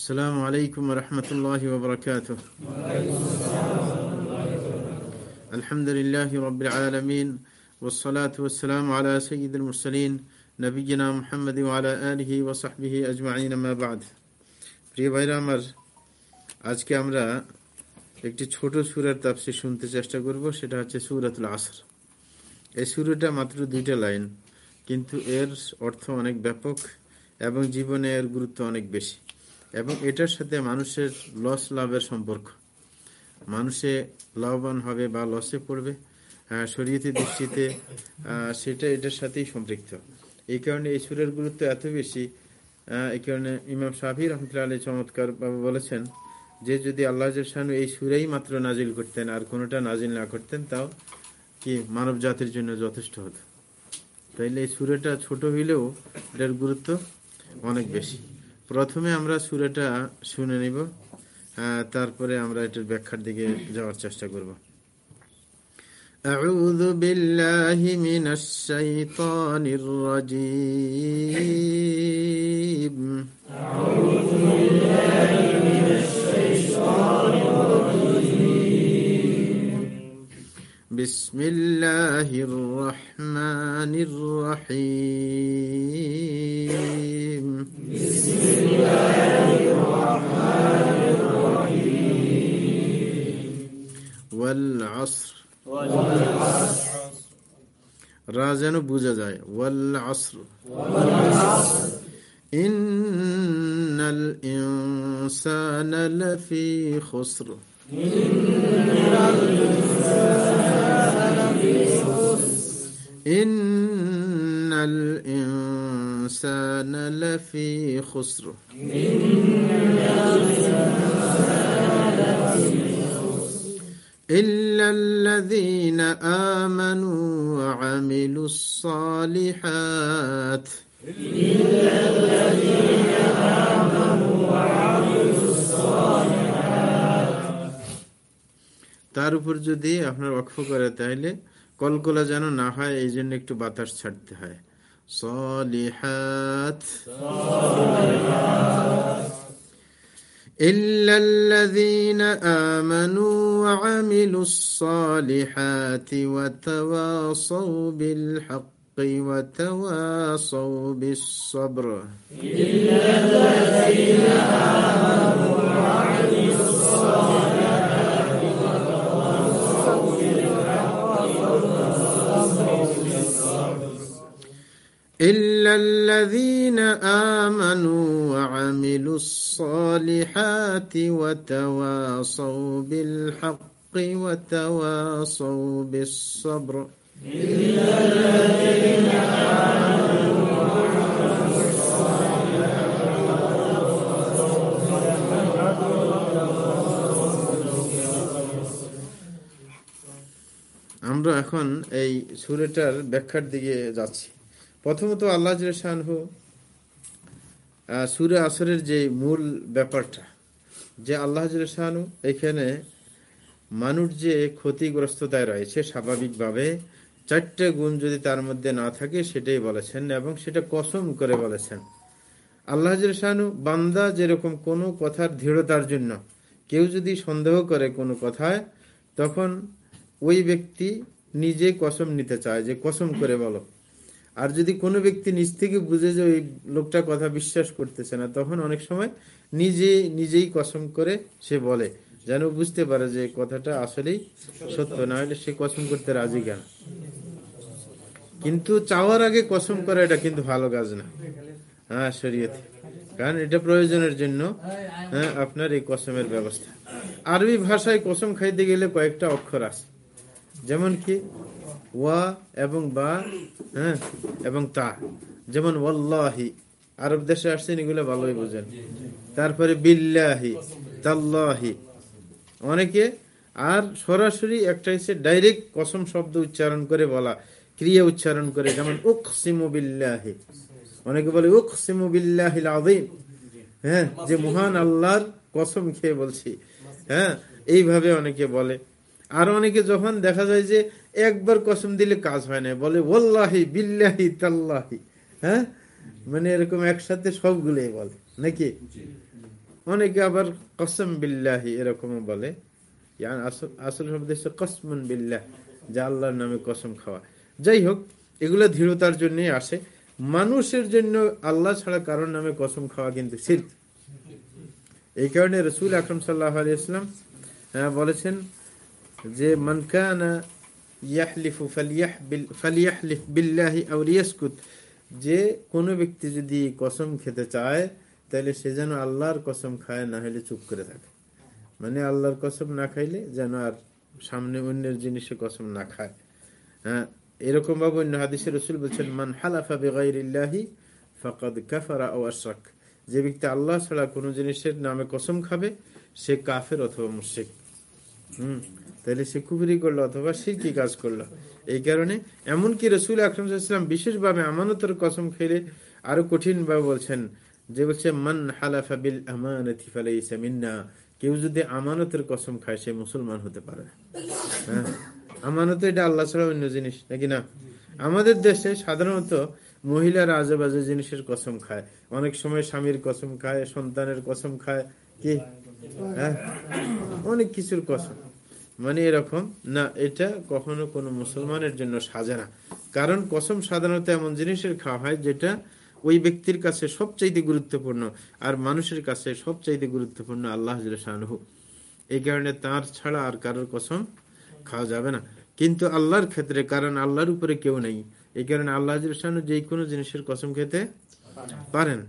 السلام عليكم ورحمة الله وبركاته الحمد لله رب العالمين والصلاة والسلام على سيد المرسلين نبينا محمد وعلى آله وصحبه أجمعين ما بعد প্রিয় ভাইরা আমার আজকে আমরা একটি ছোট সুরের তাপসি শুনতে চেষ্টা করব সেটা হচ্ছে সুরাতুল আসর এই সুরটা মাত্র দুইটা লাইন কিন্তু এর অর্থ অনেক ব্যাপক এবং জীবনে এর গুরুত্ব অনেক বেশি এবং এটার সাথে মানুষের লস লাভের সম্পর্ক। মানুষে লাভবান হবে বা লসে পড়বে শরীয়তি দৃষ্টিতে সেটা এটার সাথেই সম্পৃক্ত। এই কারণে এই সুরের গুরুত্ব এত বেশি এই কারণে ইমাম শাহি রহমতুল্লাহ আলী চমৎকার বলেছেন যে, যদি আল্লাহ শাহানু এই সুরেই মাত্র নাজিল করতেন আর কোনোটা নাজিল না করতেন, তাও কি মানব জাতির জন্য যথেষ্ট হতো? তাইলে এই সুরেটা ছোট হইলেও এটার গুরুত্ব অনেক বেশি। প্রথমে আমরা সুরেটা শুনে নিব তারপরে আমরা এটার ব্যাখ্যার দিকে যাওয়ার চেষ্টা করব أعوذ بالله من الشيطان الرجيم أعوذ بالله من الشيطان الرجيم بسم الله الرحمن الرحيم بسم الله الرحمن الرحيم والعصر রা যেন বোঝা যায় ওয়াল আসর ইন্নাল ইনসানা লাফি খুসর إن الإنسان لفي خسر. إلا الذين آمنوا وعملوا الصالحات. إلا الذين آمنوا وعملوا তার উপর যদি আপনার অক্ষ করে তাহলে কলকলা যেন না হয় এই জন্য একটু বাতাস ছাড়তে হয় সলিহাত إلا الذين آمنوا وعملوا الصالحات وتواصوا بالحق وتواصوا بالصبر إلا الذين آمنوا وعملوا الصالحات إلا الذين آمنوا وعملوا الصالحات وتواصوا بالحق وتواصوا بالصبر إلا الذين آمنوا وعملوا আমরা এখন এই সুরেটার ব্যাখ্যার দিকে যাচ্ছি প্রথমত আল্লাহ শাহু সুরে আসরের যে মূল ব্যাপারটা, যে আল্লাহ শাহানু এখানে মানুষ যে ক্ষতিগ্রস্ততায় রয়েছে স্বাভাবিকভাবে, চারটে গুণ যদি তার মধ্যে না থাকে সেটাই বলেছেন এবং সেটা কসম করে বলেছেন। আল্লাহ শাহানু বান্দা যেরকম কোনো কথার দৃঢ়তার জন্য, কেউ যদি সন্দেহ করে কোনো কথায়, তখন ওই ব্যক্তি নিজে কসম নিতে চায় যে কসম করে বলো। আর যদি কোনো ব্যক্তি নিজ থেকে বুঝে যে ওই লোকটা কথা বিশ্বাস করতেছে না, তখন অনেক সময় নিজে নিজেই কসম করে সে বলে, যেন বুঝতে পারে যে কথাটা আসলেই সত্য না হলে সে কসম করতে রাজি কেন? কিন্তু চাওয়ার আগে কসম করা এটা কিন্তু ভালো কাজ না। হ্যাঁ শরীয়তে। কারণ এটা প্রয়োজনের জন্য হ্যাঁ আপনার এই কসমের ব্যবস্থা। আরবি ভাষায় কসম খাইতে গেলে কয়েকটা অক্ষর আছে। যেমন কি ওয়া এবং বা হ্যাঁ এবং তা। যেমন ওয়াল্লাহি আরব দেশে আসছেন এগুলো ভালোই বোঝেন। তারপরে বিল্লাহি তাল্লাহি। অনেকে আর সরাসরি একটা হচ্ছে ডাইরেক্ট কসম শব্দ উচ্চারণ করে বলা ক্রিয়া উচ্চারণ করে যেমন উক সিমুবিল্লাহি অনেকে বলে উক সিমুবিল্লাহিল আদিম হ্যাঁ যে মহান আল্লাহর কসম খেয়ে বলছি। হ্যাঁ এইভাবে অনেকে বলে। আর অনেকে যখন দেখা যায় যে একবার কসম দিলে কাজ হয় না। বলে ওল্লাহি বিল্লাহি তাল্লাহি। হ্যাঁ? মানে এরকম একসাথে সবগুলোই বলে, নাকি? অনেকে আবার কসম বিল্লাহি এরকম বলে। আসল শব্দ হচ্ছে কসমন বিল্লাহ, যা আল্লাহর নামে কসম খাওয়া। যাই হোক, এগুলো দৃঢ়তার জন্যই আসে। মানুষের জন্য আল্লাহ ছাড়া কারোর নামে কসম খাওয়া কিন্তু শিল্প এই কারণে রসুল আকরম সাল্লাহ ইসলাম বলেছেন যে মানকানা ইয়াহলিফু ফালিয়াহলিফ বিল্লাহি আউলিয়াসকুত যে কোনো ব্যক্তি যদি কসম খেতে চায়, তাহলে সে যেন আল্লাহর কসম খায়, না হলে চুপ করে থাকে। মানে আল্লাহর কসম না খাইলে যেন আর সামনে অন্যের জিনিসে কসম না খায়। হ্যাঁ এরকম ভাবে অন্য হাদিসে রসুল বলছেন, মান হালাফা বেগাইরিল্লাহি ফাকাদ কাফারা ও আশরাক। যে ব্যক্তি আল্লাহ ছাড়া কোনো জিনিসের নামে কসম খাবে, সে কাফের অথবা মুশিক হম। তাহলে সে কুবরি করল অথবা সে কি কাজ করল। এই কারণে এমনকি রসুল আকরমসাল্লাম বিশেষভাবে আমানতের কসম খেলে আরও কঠিন ভাবে বলছেন যে বলছে, মান হালাফা বিল কেউ যদি আমানতের কসম খায়, সে মুসলমান হতে পারে হ্যাঁ? আমানত এটা আল্লাহ ছাড়া অন্য জিনিস, নাকি না? আমাদের দেশে সাধারণত মহিলারা আজে বাজে জিনিসের কসম খায়। অনেক সময় স্বামীর কসম খায়, সন্তানের কসম খায়, কি? হ্যাঁ? অনেক কিছুর কসম। মানে এরকম, না, এটা কখনো কোনো মুসলমানের জন্য সাজে না। কারণ কসম সাধারণত এমন জিনিসের খাওয়া হয় যেটা ওই ব্যক্তির কাছে সবচাইতে গুরুত্বপূর্ণ আর মানুষের কাছে সবচাইতে গুরুত্বপূর্ণ আল্লাহ শাহরুহ এই কারণে তার ছাড়া আর কারোর কসম খাওয়া যাবে না। কিন্তু আল্লাহর ক্ষেত্রে, কারণ আল্লাহর উপরে কেউ নেই। এই কারণে আল্লাহ শাহানু যে কোনো জিনিসের কসম খেতে পারেন।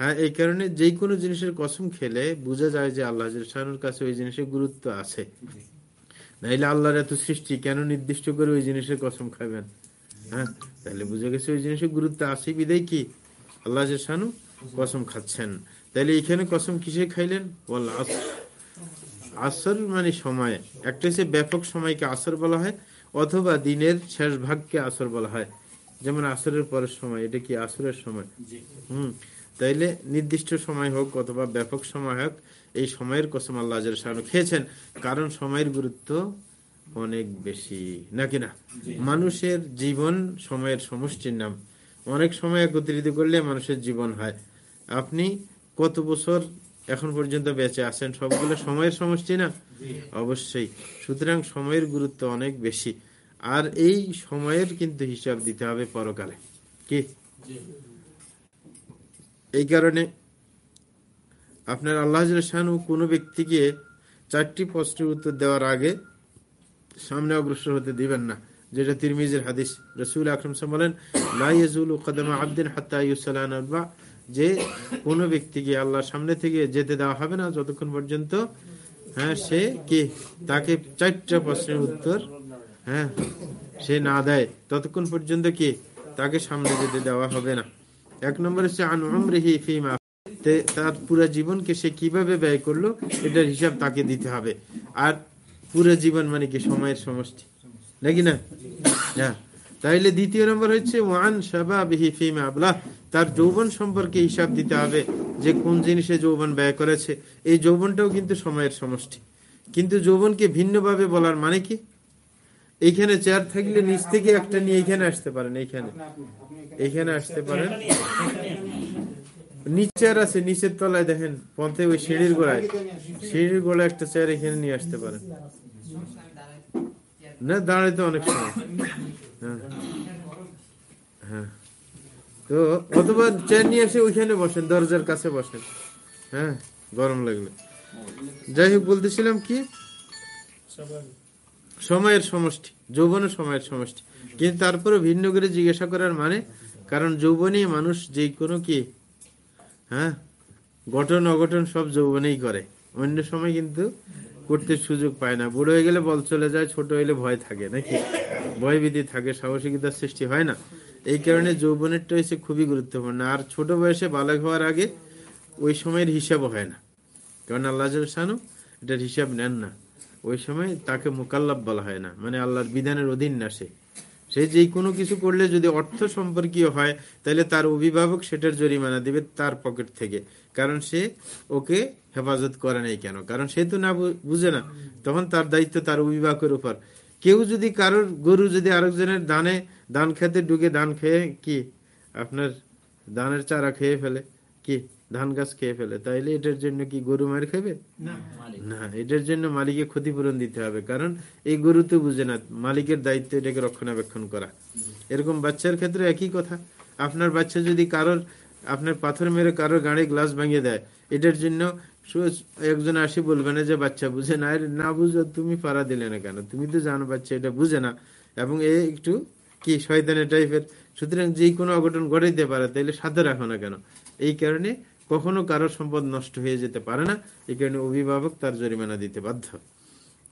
হ্যাঁ এই কারণে যে কোনো জিনিসের কসম খেলে বোঝা যায় যে আল্লাহ শাহানুর কাছে ওই জিনিসের গুরুত্ব আছে। নাইলে আল্লাহর এত সৃষ্টি কেন নির্দিষ্ট করে ওই জিনিসের কসম খাবেন? হ্যাঁ? তাহলে বুঝে গেছে ওই জিনিসের গুরুত্ব আছে বিদায় কি? আল্লাহ শাহানু কসম খাচ্ছেন। তাহলে এখানে কসম কিসে খাইলেন? বল আসর মানে সময়। একটা হচ্ছে ব্যাপক সময়কে আসর বলা হয় অথবা দিনের শেষ ভাগকে আসর বলা হয়। যেমন আসরের পরের সময় এটা কি আসরের সময়? হম। তাইলে নির্দিষ্ট সময় হোক অথবা ব্যাপক সময় হোক এই সময়ের কসম আল্লাহ খেয়েছেন কারণ সময়ের গুরুত্ব অনেক বেশি নাকি না? মানুষের জীবন সময়ের সমষ্টির নাম। অনেক সময় একত্রিত করলে মানুষের জীবন হয়। আপনি কত বছর এখন পর্যন্ত বেঁচে আছেন সবগুলো সময়ের সমষ্টি না? অবশ্যই। সুতরাং সময়ের গুরুত্ব অনেক বেশি। আর এই সময়ের কিন্তু হিসাব দিতে হবে পরকালে। কি? এই কারণে আপনার আল্লাহ শাহানু কোনো ব্যক্তিকে চারটি প্রশ্নের উত্তর দেওয়ার আগে সামনে অগ্রসর হতে দিবেন না। যেটা তিরমিজের হাদিস। রসুল আকরম বলেন লাইজুল কদমা আবদিন হাত্তা ইউসালান যে কোনো ব্যক্তিকে আল্লাহ সামনে থেকে যেতে দেওয়া হবে না যতক্ষণ পর্যন্ত হ্যাঁ সে কি? তাকে চারটা প্রশ্নের উত্তর হ্যাঁ সে না দেয়। ততক্ষণ পর্যন্ত কি? তাকে সামনে যেতে দেওয়া হবে না। এক নম্বর হচ্ছে আনমরিহি ফিমা তার পুরা জীবনকে সে কীভাবে ব্যয় করল, এটার হিসাব তাকে দিতে হবে। আর পুরো জীবন মানে কি? সময়ের সমষ্টি। নাকি না? হ্যাঁ। তাইলে দ্বিতীয় নম্বর হচ্ছে, ওয়ান শাবাবিহি ফিমা আবলাহ। তার যৌবন সম্পর্কে হিসাব দিতে হবে যে কোন জিনিসে যৌবন ব্যয় করেছে। এই যৌবনটাও কিন্তু সময়ের সমষ্টি। কিন্তু যৌবনকে ভিন্নভাবে বলার মানে কি? এইখানে চেয়ার থাকলে নিচ থেকে একটা নিয়ে এইখানে আসতে পারেন এইখানে এইখানে আসতে পারেন। নিচের আছে, নিচের তলায় দেখেন পথে ওই সিঁড়ির গোড়ায়। সিঁড়ির গোড়ায় একটা চেয়ার এখানে নিয়ে আসতে পারেন না, দাঁড়াইতে অনেক সময়। হ্যাঁ। হ্যাঁ। তো অথবা চেয়ার নিয়ে এসে ওইখানে বসেন, দরজার কাছে বসেন। হ্যাঁ গরম লাগলে। যাই হোক, বলতেছিলাম কি? সময়ের সমষ্টি, যৌবনের সময়ের সমষ্টি। কিন্তু তারপরে ভিন্ন করে জিজ্ঞাসা করার মানে কারণ যৌবনে মানুষ যে কোনো কি হ্যাঁ? গঠন অগঠন সব যৌবনেই করে। অন্য সময় কিন্তু করতে সুযোগ পায় না। বুড়ো হয়ে গেলে বল চলে যায়, ছোট হইলে ভয় থাকে, নাকি? ভয় থাকে, সাহসিকতার সৃষ্টি হয় না। এই কারণে যৌবনেরটা হচ্ছে খুবই গুরুত্বপূর্ণ। আর ছোট বয়সে বালক হওয়ার আগে ওই সময়ের হিসাব হয় না। কারণ আল্লাহ শানু এটার হিসাব নেন না। ওই সময় তাকে মোকাল্লাব বলা হয় না। মানে আল্লাহর বিধানের অধীন না সে। সে যে কোনো কিছু করলে যদি অর্থ সম্পর্কীয় হয়, তাহলে তার অভিভাবক সেটার জরিমানা দিবে তার পকেট থেকে। কারণ সে ওকে হেফাজত করে নাই কেন? কারণ সে তো না বুঝে না। তখন তার দায়িত্ব তার অভিভাবকের উপর। কেউ যদি কারোর গরু যদি আরেকজনের দানে দান খেতে ঢুকে, দান খেয়ে কি আপনার দানের চারা খেয়ে ফেলে? কি? ধান গাছ খেয়ে ফেলে। তাইলে এটার জন্য কি গরু মার খাবে? না। এটার জন্য মালিকে ক্ষতিপূরণ দিতে হবে। কারণ এই গরু তো বুঝে না মালিকের দায়িত্ব এটাকে রক্ষণাবেক্ষণ করা। এরকম বাচ্চার ক্ষেত্রে একই কথা। আপনার বাচ্চা যদি কারোর আপনার পাথর মেরে কারোর গাড়ি গ্লাস ভাঙিয়ে দেয় এটার জন্য একজন আসি বলবে না যে বাচ্চা বুঝে না। না বুঝো তুমি পাড়া দিলে না কেন? তুমি তো জানো বাচ্চা এটা বুঝে না। এবং এ একটু কি শয়তানের টাইপের সুতরাং যে কোনো অঘটন ঘটাইতে পারে তাইলে সাথে রাখো না কেন? এই কারণে কখনো কারোর সম্পদ নষ্ট হয়ে যেতে পারে না। এই কারণে অভিভাবক তার জরিমানা দিতে বাধ্য।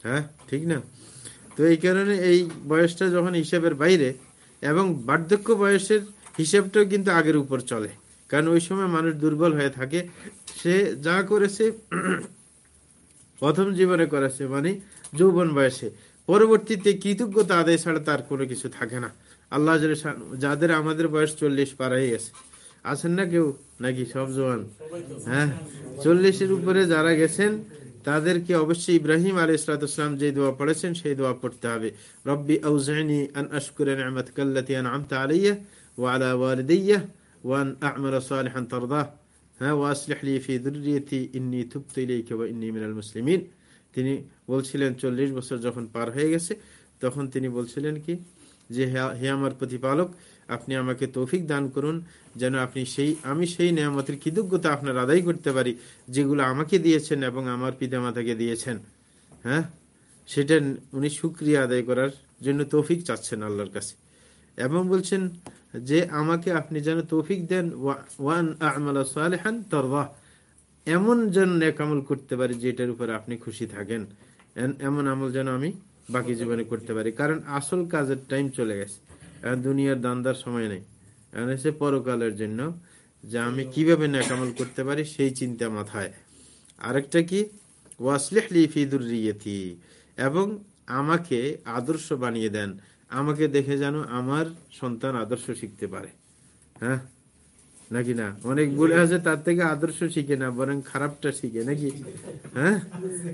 হ্যাঁ ঠিক না? তো এই কারণে এই বয়সটা যখন হিসাবের বাইরে এবং বার্ধক্য বয়সের হিসাবটাও কিন্তু আগের উপর চলে। কারণ ওই সময় মানুষ দুর্বল হয়ে থাকে। সে যা করেছে, প্রথম জীবনে করেছে মানে যৌবন বয়সে। পরবর্তীতে কৃতজ্ঞতা আদায় ছাড়া তার কোনো কিছু থাকে না। আল্লাহ যাদের আমাদের বয়স চল্লিশ পার হয়ে গেছে আছেন না কেউ? নাকি সব জোয়ান? হ্যাঁ? চল্লিশের উপরে যারা গেছেন, তাদেরকে অবশ্যই ইব্রাহিম আলী ইসলাতাম যে দোয়া পড়েছেন, সেই দোয়া পড়তে হবে। রব্বি আউজাইনি আন আশকুর নি'মাতাকা আল্লাতী আন'আমতা আলাইয়া ওয়া আলা ওয়ালিদাইয়া ওয়া আন আ'মালা সালিহান হ্যাঁ ওয়াসলিহ লি ফি ইন্নী তুবতু ইলাইকা ওয়া ইন্নী মিনাল মুসলিমিন। তিনি বলছিলেন, চল্লিশ বছর যখন পার হয়ে গেছে, তখন তিনি বলছিলেন কি যে হে আমার প্রতিপালক, আপনি আমাকে তৌফিক দান করুন, যেন আপনি সেই, আমি সেই নিয়ামতের কৃতজ্ঞতা আপনার আদায় করতে পারি, যেগুলো আমাকে দিয়েছেন এবং আমার পিতামাতাকে দিয়েছেন। হ্যাঁ? সেটা উনি সুক্রিয়া আদায় করার জন্য তৌফিক চাচ্ছেন আল্লাহর কাছে। এবং বলছেন যে, আমাকে আপনি যেন তৌফিক দেন ওয়ান সালেহান তরবাহ এমন যেন এক আমল করতে পারি, যেটার উপরে আপনি খুশি থাকেন। এমন আমল যেন আমি বাকি জীবনে করতে পারি। কারণ আসল কাজের টাইম চলে গেছে। দুনিয়ার দান্দার সময় নেই। এখন পরকালের জন্য যে আমি কীভাবে ন্যাকামল করতে পারি সেই চিন্তা মাথায়। আরেকটা কি? এবং আমাকে আদর্শ বানিয়ে দেন। আমাকে দেখে যেন আমার সন্তান আদর্শ শিখতে পারে। হ্যাঁ? নাকি না? অনেক বলে আছে, তার থেকে আদর্শ শিখে না, বরং খারাপটা শিখে, নাকি? হ্যাঁ?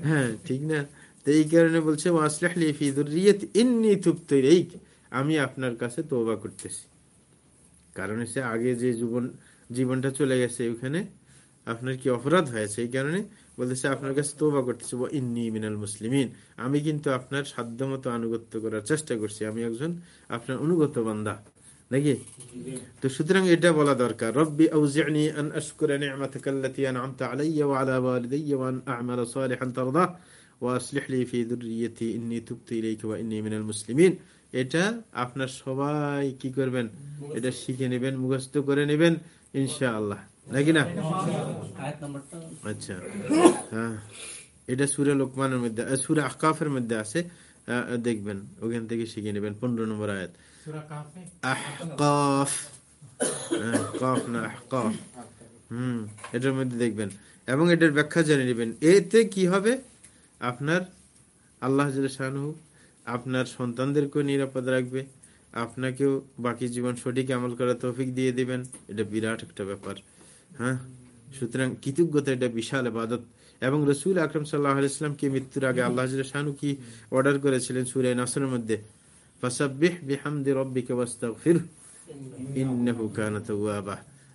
হ্যাঁ ঠিক না? এই কারণে বলছে আমি আপনার কাছে তোবা করতেছি। কারণ হচ্ছে আগে যে জীবন, জীবনটা চলে গেছে ওখানে, আপনার কি অপরাধ হয়েছে? এই কারণে বলতেছে, আপনার কাছে তোবা করতেছে ইন্নি মিনাল মুসলিমিন। আমি কিন্তু আপনার সাধ্য মতো আনুগত্য করার চেষ্টা করছি। আমি একজন আপনার অনুগত বান্দা, নাকি? তো সুতরাং এটা বলা দরকার। রব্বি আউজি'নি আন আশকুরা নি'মাতাকা আল্লাতী আন'আমতা আলাইয়া ওয়া আলা ওয়ালিদাইয়া ওয়া আন আ'মালা সালিহান তারদাহ। ওয়া লি ফি যুররিয়্যতি ইন্নী তুবতু ইলাইকা ওয়া ইন্নী মিনাল মুসলিমিন এটা আপনার সবাই কি করবেন? এটা শিখে নেবেন মুখস্থ করে নেবেন ইনশা আল্লাহ নাকি না? আচ্ছা। হ্যাঁ। এটা সুরে লোকমানের মধ্যে সুরে আকাফের মধ্যে আছে। দেখবেন ওখান থেকে শিখে নেবেন পনেরো নম্বর আয়াত। আহকাফ। কফ না আহকাফ। হম এটার মধ্যে দেখবেন। এবং এটার ব্যাখ্যা জেনে নেবেন। এতে কি হবে? আপনার আল্লাহ শাহু আপনার সন্তানদেরকেও নিরাপদ রাখবে, আপনাকেও বাকি জীবন সঠিক আমল করার তৌফিক দিয়ে দিবেন। এটা বিরাট একটা ব্যাপার হ্যাঁ? সুতরাং কৃতজ্ঞতা, এটা বিশাল আবাদত এবং রসুল আকরম সাল্লাহ ইসলামকে মৃত্যুর আগে আল্লাহ শাহানু কি অর্ডার করেছিলেন সুরে নাসরের মধ্যে?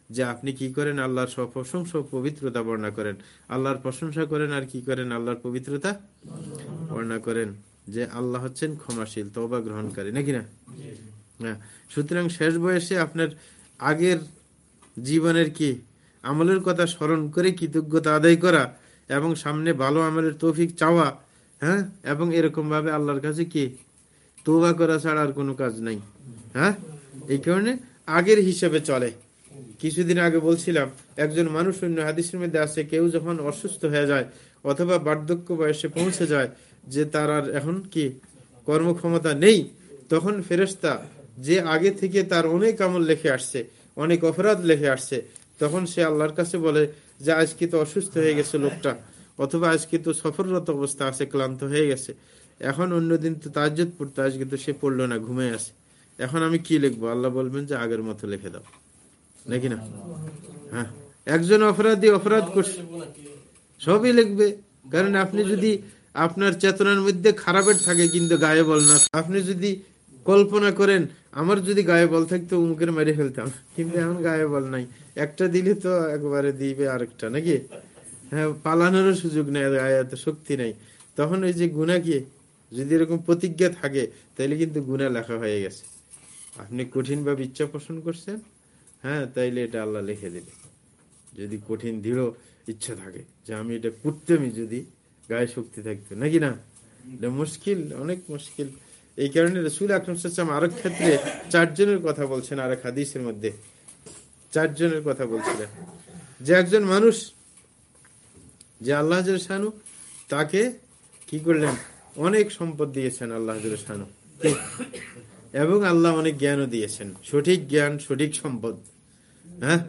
যে আপনি কি করেন? আল্লাহর সব প্রশংসা পবিত্রতা বর্ণনা করেন। আল্লাহর প্রশংসা করেন আর কি করেন? আল্লাহর পবিত্রতা বর্ণনা করেন যে আল্লাহ হচ্ছেন ক্ষমাশীল তবা গ্রহণকারী। নাকি না? হ্যাঁ। সুতরাং শেষ বয়সে আপনার আগের জীবনের কি আমলের কথা স্মরণ করে কৃতজ্ঞতা আদায় করা এবং সামনে ভালো আমলের তৌফিক চাওয়া হ্যাঁ? এবং এরকম ভাবে আল্লাহর কাছে কি তোবা করা ছাড়া আর কোনো কাজ নাই হ্যাঁ? এই কারণে আগের হিসাবে চলে। কিছুদিন আগে বলছিলাম, একজন মানুষ অন্য হাদিসের মধ্যে আছে, কেউ যখন অসুস্থ হয়ে যায় অথবা বার্ধক্য বয়সে পৌঁছে যায়, যে তার আর এখন কি কর্মক্ষমতা নেই, তখন ফেরেস্তা যে আগে থেকে তার অনেক আমল লেখে আসছে, অনেক অপরাধ লেখে আসছে, তখন সে আল্লাহর কাছে বলে যে, আজকে তো অসুস্থ হয়ে গেছে লোকটা, অথবা আজকে তো সফররত অবস্থা আছে, ক্লান্ত হয়ে গেছে, এখন অন্যদিন তো তাজ্জত পড়তো, আজকে তো সে পড়ল না ঘুমে আছে, এখন আমি কি লিখব? আল্লাহ বলবেন যে, আগের মতো লিখে দাও। নাকি না? হ্যাঁ। একজন অপরাধী অপরাধ করছে। সবই লিখবে। কারণ আপনি যদি আপনার চেতনার মধ্যে খারাপের থাকে, কিন্তু গায়ে বল না। আপনি যদি কল্পনা করেন, আমার যদি গায়ে বল থাকতো, উমুকের মেরে ফেলতাম। কিন্তু এখন গায়ে বল নাই। একটা দিলে তো একবারে দিবে আরেকটা, নাকি? হ্যাঁ পালানোরও সুযোগ নেই গায়ে এত শক্তি নেই। তখন ওই যে গুণা কি? যদি এরকম প্রতিজ্ঞা থাকে তাহলে কিন্তু গুণা লেখা হয়ে গেছে। আপনি কঠিন ভাবে ইচ্ছা পোষণ করছেন হ্যাঁ তাইলে এটা আল্লাহ লিখে দেবে। যদি কঠিন, দৃঢ় ইচ্ছা থাকে যে আমি এটা করতামই যদি গায়ে শক্তি থাকতো, নাকি না? এটা মুশকিল, অনেক মুশকিল। এই কারণে রসুল আকরম আরেক ক্ষেত্রে চারজনের কথা বলছেন, আরেক হাদিসের মধ্যে। চারজনের কথা বলছিলেন। যে একজন মানুষ, যে আল্লাহ শানু তাকে কি করলেন? অনেক সম্পদ দিয়েছেন আল্লাহ শানু এবং আল্লাহ অনেক জ্ঞানও দিয়েছেন। সঠিক জ্ঞান, সঠিক সম্পদ। হ্যাঁ?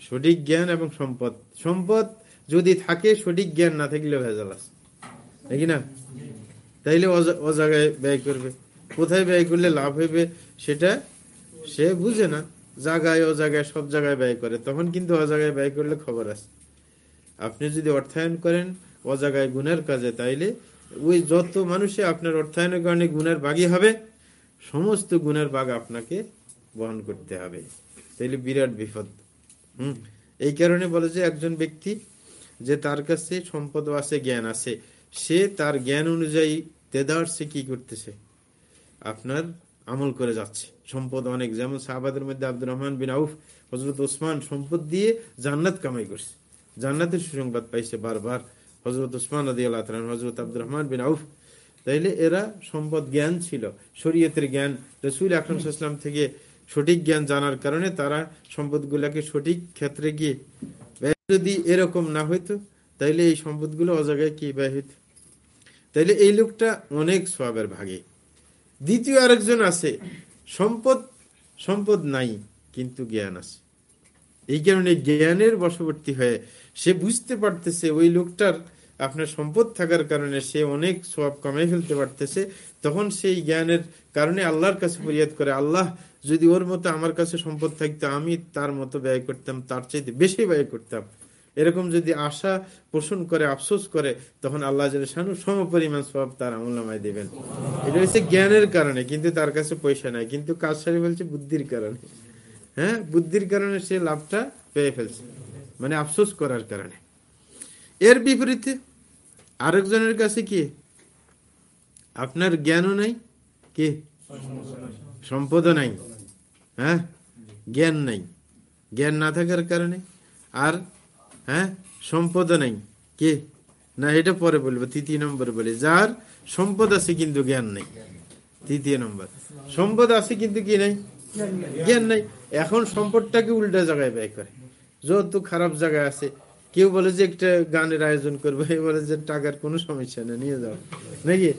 সঠিক জ্ঞান এবং সম্পদ। সম্পদ যদি থাকে, সঠিক জ্ঞান না থাকলে ভেজাল আছে। নাকি না? তাইলে ও জায়গায় ব্যয় করবে। কোথায় ব্যয় করলে লাভ হইবে, সেটা সে বুঝে না। জায়গায় ও জায়গায় সব জায়গায় ব্যয় করে। তখন কিন্তু ও জায়গায় ব্যয় করলে খবর আছে। আপনি যদি অর্থায়ন করেন ও জায়গায় গুণের কাজে, তাইলে ওই যত মানুষে আপনার অর্থায়নের কারণে গুণের বাগি হবে, সমস্ত গুণের বাগ আপনাকে বহন করতে হবে। তাইলে বিরাট বিপদ। হম? এই কারণে বলে যে একজন ব্যক্তি যে তার কাছে সম্পদ আছে, জ্ঞান আছে, সে তার জ্ঞান অনুযায়ী তেদার সে কি করতেছে? আপনার আমল করে যাচ্ছে। সম্পদ অনেক, যেমন সাহাবাদের মধ্যে আব্দুর রহমান বিন আউফ হজরত ওসমান সম্পদ দিয়ে জান্নাত কামাই করছে। জান্নাতের সুসংবাদ পাইছে বারবার হজরত ওসমান আদি আল্লাহ হজরত আব্দুর রহমান বিন আউফ। তাইলে এরা সম্পদ জ্ঞান ছিল, শরীয়তের জ্ঞান। রসুল আকরম থেকে সঠিক জ্ঞান জানার কারণে তারা সম্পদগুলাকে সঠিক ক্ষেত্রে গিয়ে যদি এরকম না হইতো, তাইলে এই সম্পদগুলো অজাগায় কি ব্যয় হইত? তাইলে এই লোকটা অনেক সবের ভাগে। দ্বিতীয় আরেকজন আছে, সম্পদ সম্পদ নাই, কিন্তু জ্ঞান আছে। এই কারণে জ্ঞানের বশবর্তী হয়ে সে বুঝতে পারতেছে ওই লোকটার আপনার সম্পদ থাকার কারণে সে অনেক সব কমে ফেলতে পারতেছে। তখন সেই জ্ঞানের কারণে আল্লাহর কাছে ফরিয়াদ করে, আল্লাহ যদি ওর মতো আমার কাছে সম্পদ থাকতো, আমি তার মতো ব্যয় করতাম, তার চাইতে বেশি ব্যয় করতাম। এরকম যদি আশা পোষণ করে, আফসোস করে, তখন আল্লাহ শানু সম পরিমাণ সব তার আমলামায় দেবেন। এটা হচ্ছে জ্ঞানের কারণে, কিন্তু তার কাছে পয়সা নাই। কিন্তু কাজ সারি বলছে বুদ্ধির কারণে। হ্যাঁ বুদ্ধির কারণে সে লাভটা পেয়ে ফেলছে। মানে আফসোস করার কারণে। এর বিপরীতে আরেকজনের কাছে কি? আপনার জ্ঞানও নাই? কি? সম্পদও নাই। হ্যাঁ? জ্ঞান নাই। জ্ঞান না থাকার কারণে আর হ্যাঁ? সম্পদও নাই। কে? না, এটা পরে বলব, তৃতীয় নম্বর বলে। যার সম্পদ আছে কিন্তু জ্ঞান নেই। তৃতীয় নম্বর। সম্পদ আছে কিন্তু কি নাই? জ্ঞান নাই। এখন সম্পদটাকে উল্টা জায়গায় ব্যয় করে। যত খারাপ জায়গায় আছে, কেউ বলে যে একটা গানের আয়োজন করবে বলে যে টাকার কোনো সমস্যা নেই, নিয়ে যাও। নাকি?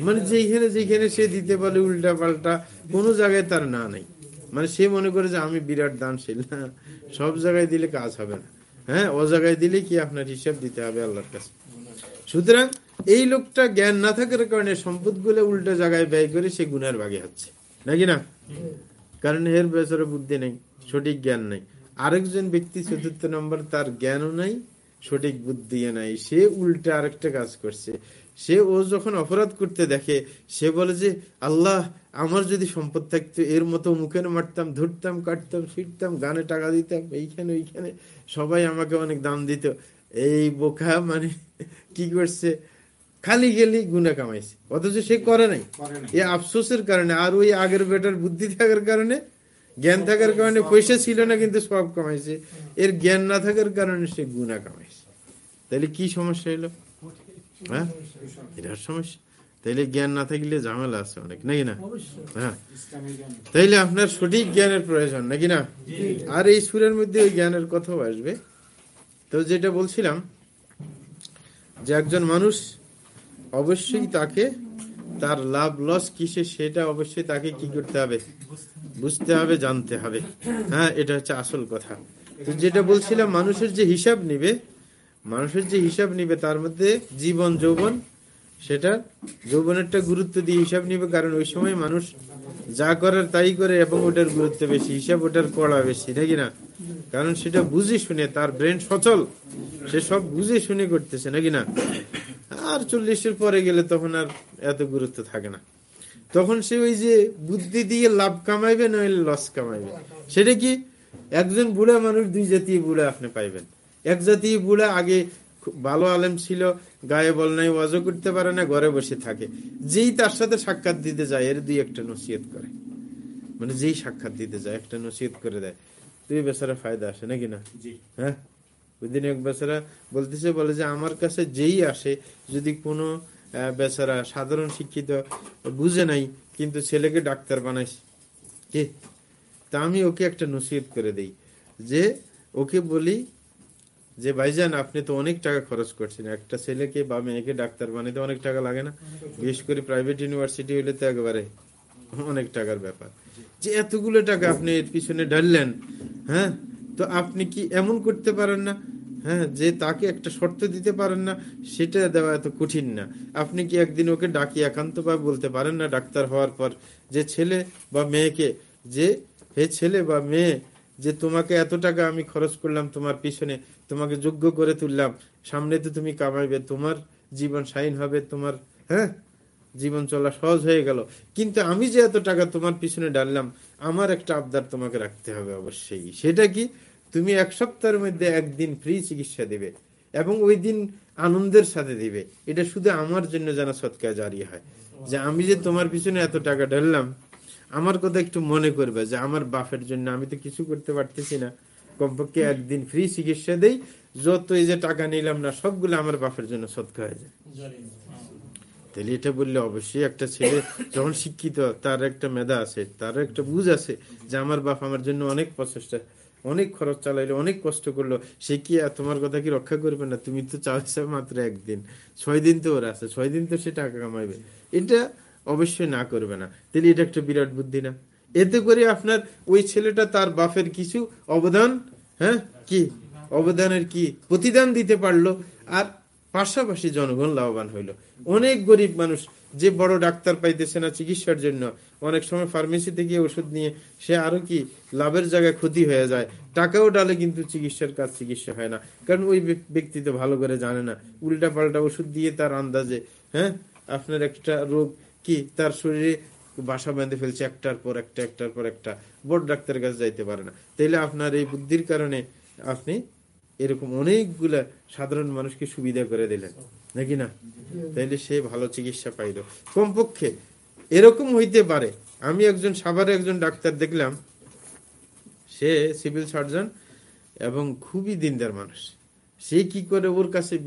মানে যেখানে যেখানে সে দিতে পারে উল্টা পাল্টা, কোনো জায়গায় তার না নাই। মানে সে মনে করে যে আমি বিরাট দানশীল। সব জায়গায় দিলে কাজ হবে না। হ্যাঁ ও জায়গায় দিলে কি আপনার হিসাব দিতে হবে আল্লাহর কাছে? সুতরাং এই লোকটা জ্ঞান না থাকার কারণে সম্পদগুলো উল্টো জায়গায় ব্যয় করে সে গুনার ভাগে হচ্ছে নাকি না? কারণ এর বেচরে বুদ্ধি নেই, সঠিক জ্ঞান নেই। আরেকজন ব্যক্তি চতুর্থ নম্বর, তার জ্ঞানও নাই, সঠিক বুদ্ধি নাই। সে উল্টে আরেকটা কাজ করছে। সে ও যখন অপরাধ করতে দেখে সে বলে যে আল্লাহ আমার যদি সম্পদ থাকতো এর মতো মুখে মারতাম ধরতাম কাটতাম ফিরতাম গানে টাকা দিতাম এইখানে ওইখানে সবাই আমাকে অনেক দাম দিত। এই বোকা মানে কি করছে? খালি গেলি গুনা কামাইছে। অথচ সে করে নাই। এ আফসোসের কারণে আর ওই আগের বেটার বুদ্ধি থাকার কারণে জ্ঞান থাকার কারণে পয়সা ছিল না কিন্তু সব কামাইছে। এর জ্ঞান না থাকার কারণে সে গুনা কামাইছে। তাহলে কি সমস্যা এলো হ্যাঁ? এটার সমস্যা। তাইলে জ্ঞান না থাকলে ঝামেলা আছে অনেক নাকি না? হ্যাঁ। তাইলে আপনার সঠিক জ্ঞানের প্রয়োজন নাকি না? আর এই সুরের মধ্যে ওই জ্ঞানের কথাও আসবে। তো যেটা বলছিলাম যে একজন মানুষ অবশ্যই তাকে তার লাভ লস কিসে সেটা অবশ্যই তাকে কি করতে হবে? বুঝতে হবে জানতে হবে। হ্যাঁ এটা হচ্ছে আসল কথা। তো যেটা বলছিলাম মানুষের যে হিসাব নিবে মানুষের যে হিসাব নিবে, তার মধ্যে জীবন, যৌবন সেটা যৌবনেরটা গুরুত্ব দিয়ে হিসাব নিবে। কারণ ওই সময় মানুষ যা করার তাই করে এবং ওটার গুরুত্ব বেশি, হিসাব ওটার কড়া বেশি নাকি না? কারণ সেটা বুঝে শুনে, তার ব্রেন সচল, সে সব বুঝে শুনে করতেছে নাকি না? আর চল্লিশের পরে গেলে তখন আর এত গুরুত্ব থাকে না। তখন সে ওই যে বুদ্ধি দিয়ে লাভ কামাইবে, নইলে লস কামাইবে। সেটা কি? একজন বুড়া মানুষ, দুই জাতীয় বুড়া আপনি পাইবেন। এক জাতীয় বুড়া আগে ভালো আলেম ছিল গায়ে বল নাই ওয়াজও করতে পারে না ঘরে বসে থাকে। যেই তার সাথে সাক্ষাৎ দিতে যায় এর দুই একটা নসিহত করে। মানে যেই সাক্ষাৎ দিতে যায় একটা নসিহত করে দেয়। তুই বেচারা ফায়দা আসে নাকি না? হ্যাঁ? ওই দিন এক বেচারা বলতেছে বলে যে আমার কাছে যেই আসে যদি কোনো বেচারা সাধারণ শিক্ষিত বুঝে নাই কিন্তু ছেলেকে ডাক্তার বানাইস কে? তা আমি ওকে একটা নসিহত করে দেই। যে ওকে বলি যে ভাইজান, আপনি তো অনেক টাকা খরচ করছেন। একটা ছেলেকে বা মেয়েকে ডাক্তার বানাইতে অনেক টাকা লাগে না। বিশেষ করে প্রাইভেট ইউনিভার্সিটি হইলে তো একবারে অনেক টাকার ব্যাপার। যে এতগুলো টাকা আপনি এর পিছনে ঢাললেন হ্যাঁ? তো আপনি কি এমন করতে পারেন না হ্যাঁ? যে তাকে একটা শর্ত দিতে পারেন না, সেটা দেওয়া এত কঠিন না। আপনি কি একদিন ওকে ডাকি একান্ত বলতে পারেন না, ডাক্তার হওয়ার পর যে ছেলে বা মেয়েকে, যে হে ছেলে বা মেয়ে, যে তোমাকে এত টাকা আমি খরচ করলাম তোমার পিছনে তোমাকে যোগ্য করে তুললাম। সামনে তো তুমি কামাইবে তোমার জীবন সাইন হবে, তোমার হ্যাঁ? জীবন চলা সহজ হয়ে গেল। কিন্তু আমি যে এত টাকা তোমার পিছনে ডাললাম, আমার একটা আবদার তোমাকে রাখতে হবে অবশ্যই। সেটা কি? তুমি এক সপ্তাহের মধ্যে একদিন ফ্রি চিকিৎসা দিবে এবং ওই দিন আনন্দের সাথে দিবে। এটা শুধু আমার জন্য যেন সৎকা জারি হয়। যে আমি যে তোমার পিছনে এত টাকা ঢাললাম আমার কথা একটু মনে করবে যে আমার বাপের জন্য আমি তো কিছু করতে পারতেছি না। কমপক্ষে একদিন ফ্রি চিকিৎসা দেই, যত এই যে টাকা নিলাম না, সবগুলো আমার বাপের জন্য সৎকা হয়ে যায়। তাহলে এটা বললে অবশ্যই একটা ছেলে যখন শিক্ষিত, তার একটা মেধা আছে তার একটা বুঝ আছে যে আমার বাপ আমার জন্য অনেক প্রচেষ্টা, অনেক খরচ চালাইলো, অনেক কষ্ট করল। সে কি তোমার কথা কি রক্ষা করবে না? তুমি তো চাইছো মাত্র একদিন। ছয় দিন তো ওর আছে, ছয় দিন তো সে টাকা কামাইবে। এটা অবশ্যই না করবে না। তাহলে এটা একটা বিরাট বুদ্ধি না? এতে করে আপনার ওই ছেলেটা তার বাপের কিছু অবদান হ্যাঁ কি? অবদানের কি প্রতিদান দিতে পারল। আর পাশাপাশি জনগণ লাভবান হইল। অনেক গরিব মানুষ যে বড় ডাক্তার পাইতেছে না চিকিৎসার জন্য, অনেক সময় ফার্মেসিতে গিয়ে ওষুধ নিয়ে সে আরও কি লাভের জায়গায় ক্ষতি হয়ে যায়। টাকাও ডালে কিন্তু চিকিৎসার কাজ চিকিৎসা হয় না। কারণ ওই ব্যক্তি তো ভালো করে জানে না। উল্টা পাল্টা ওষুধ দিয়ে তার আন্দাজে হ্যাঁ আপনার একটা রোগ কি তার শরীরে বাসা বেঁধে ফেলছে একটার পর একটা, একটার পর একটা। বড় ডাক্তারের কাছে যাইতে পারে না। তাইলে আপনার এই বুদ্ধির কারণে আপনি এরকম অনেকগুলা সাধারণ মানুষকে সুবিধা করে দিলেন। নাকি না? তাইলে সে ভালো চিকিৎসা পাইল। কমপক্ষে এরকম হইতে পারে। আমি একজন, সাভারে একজন ডাক্তার দেখলাম। সে সিভিল সার্জন এবং খুবই দিনদার মানুষ। সে কি করে ওর কাছে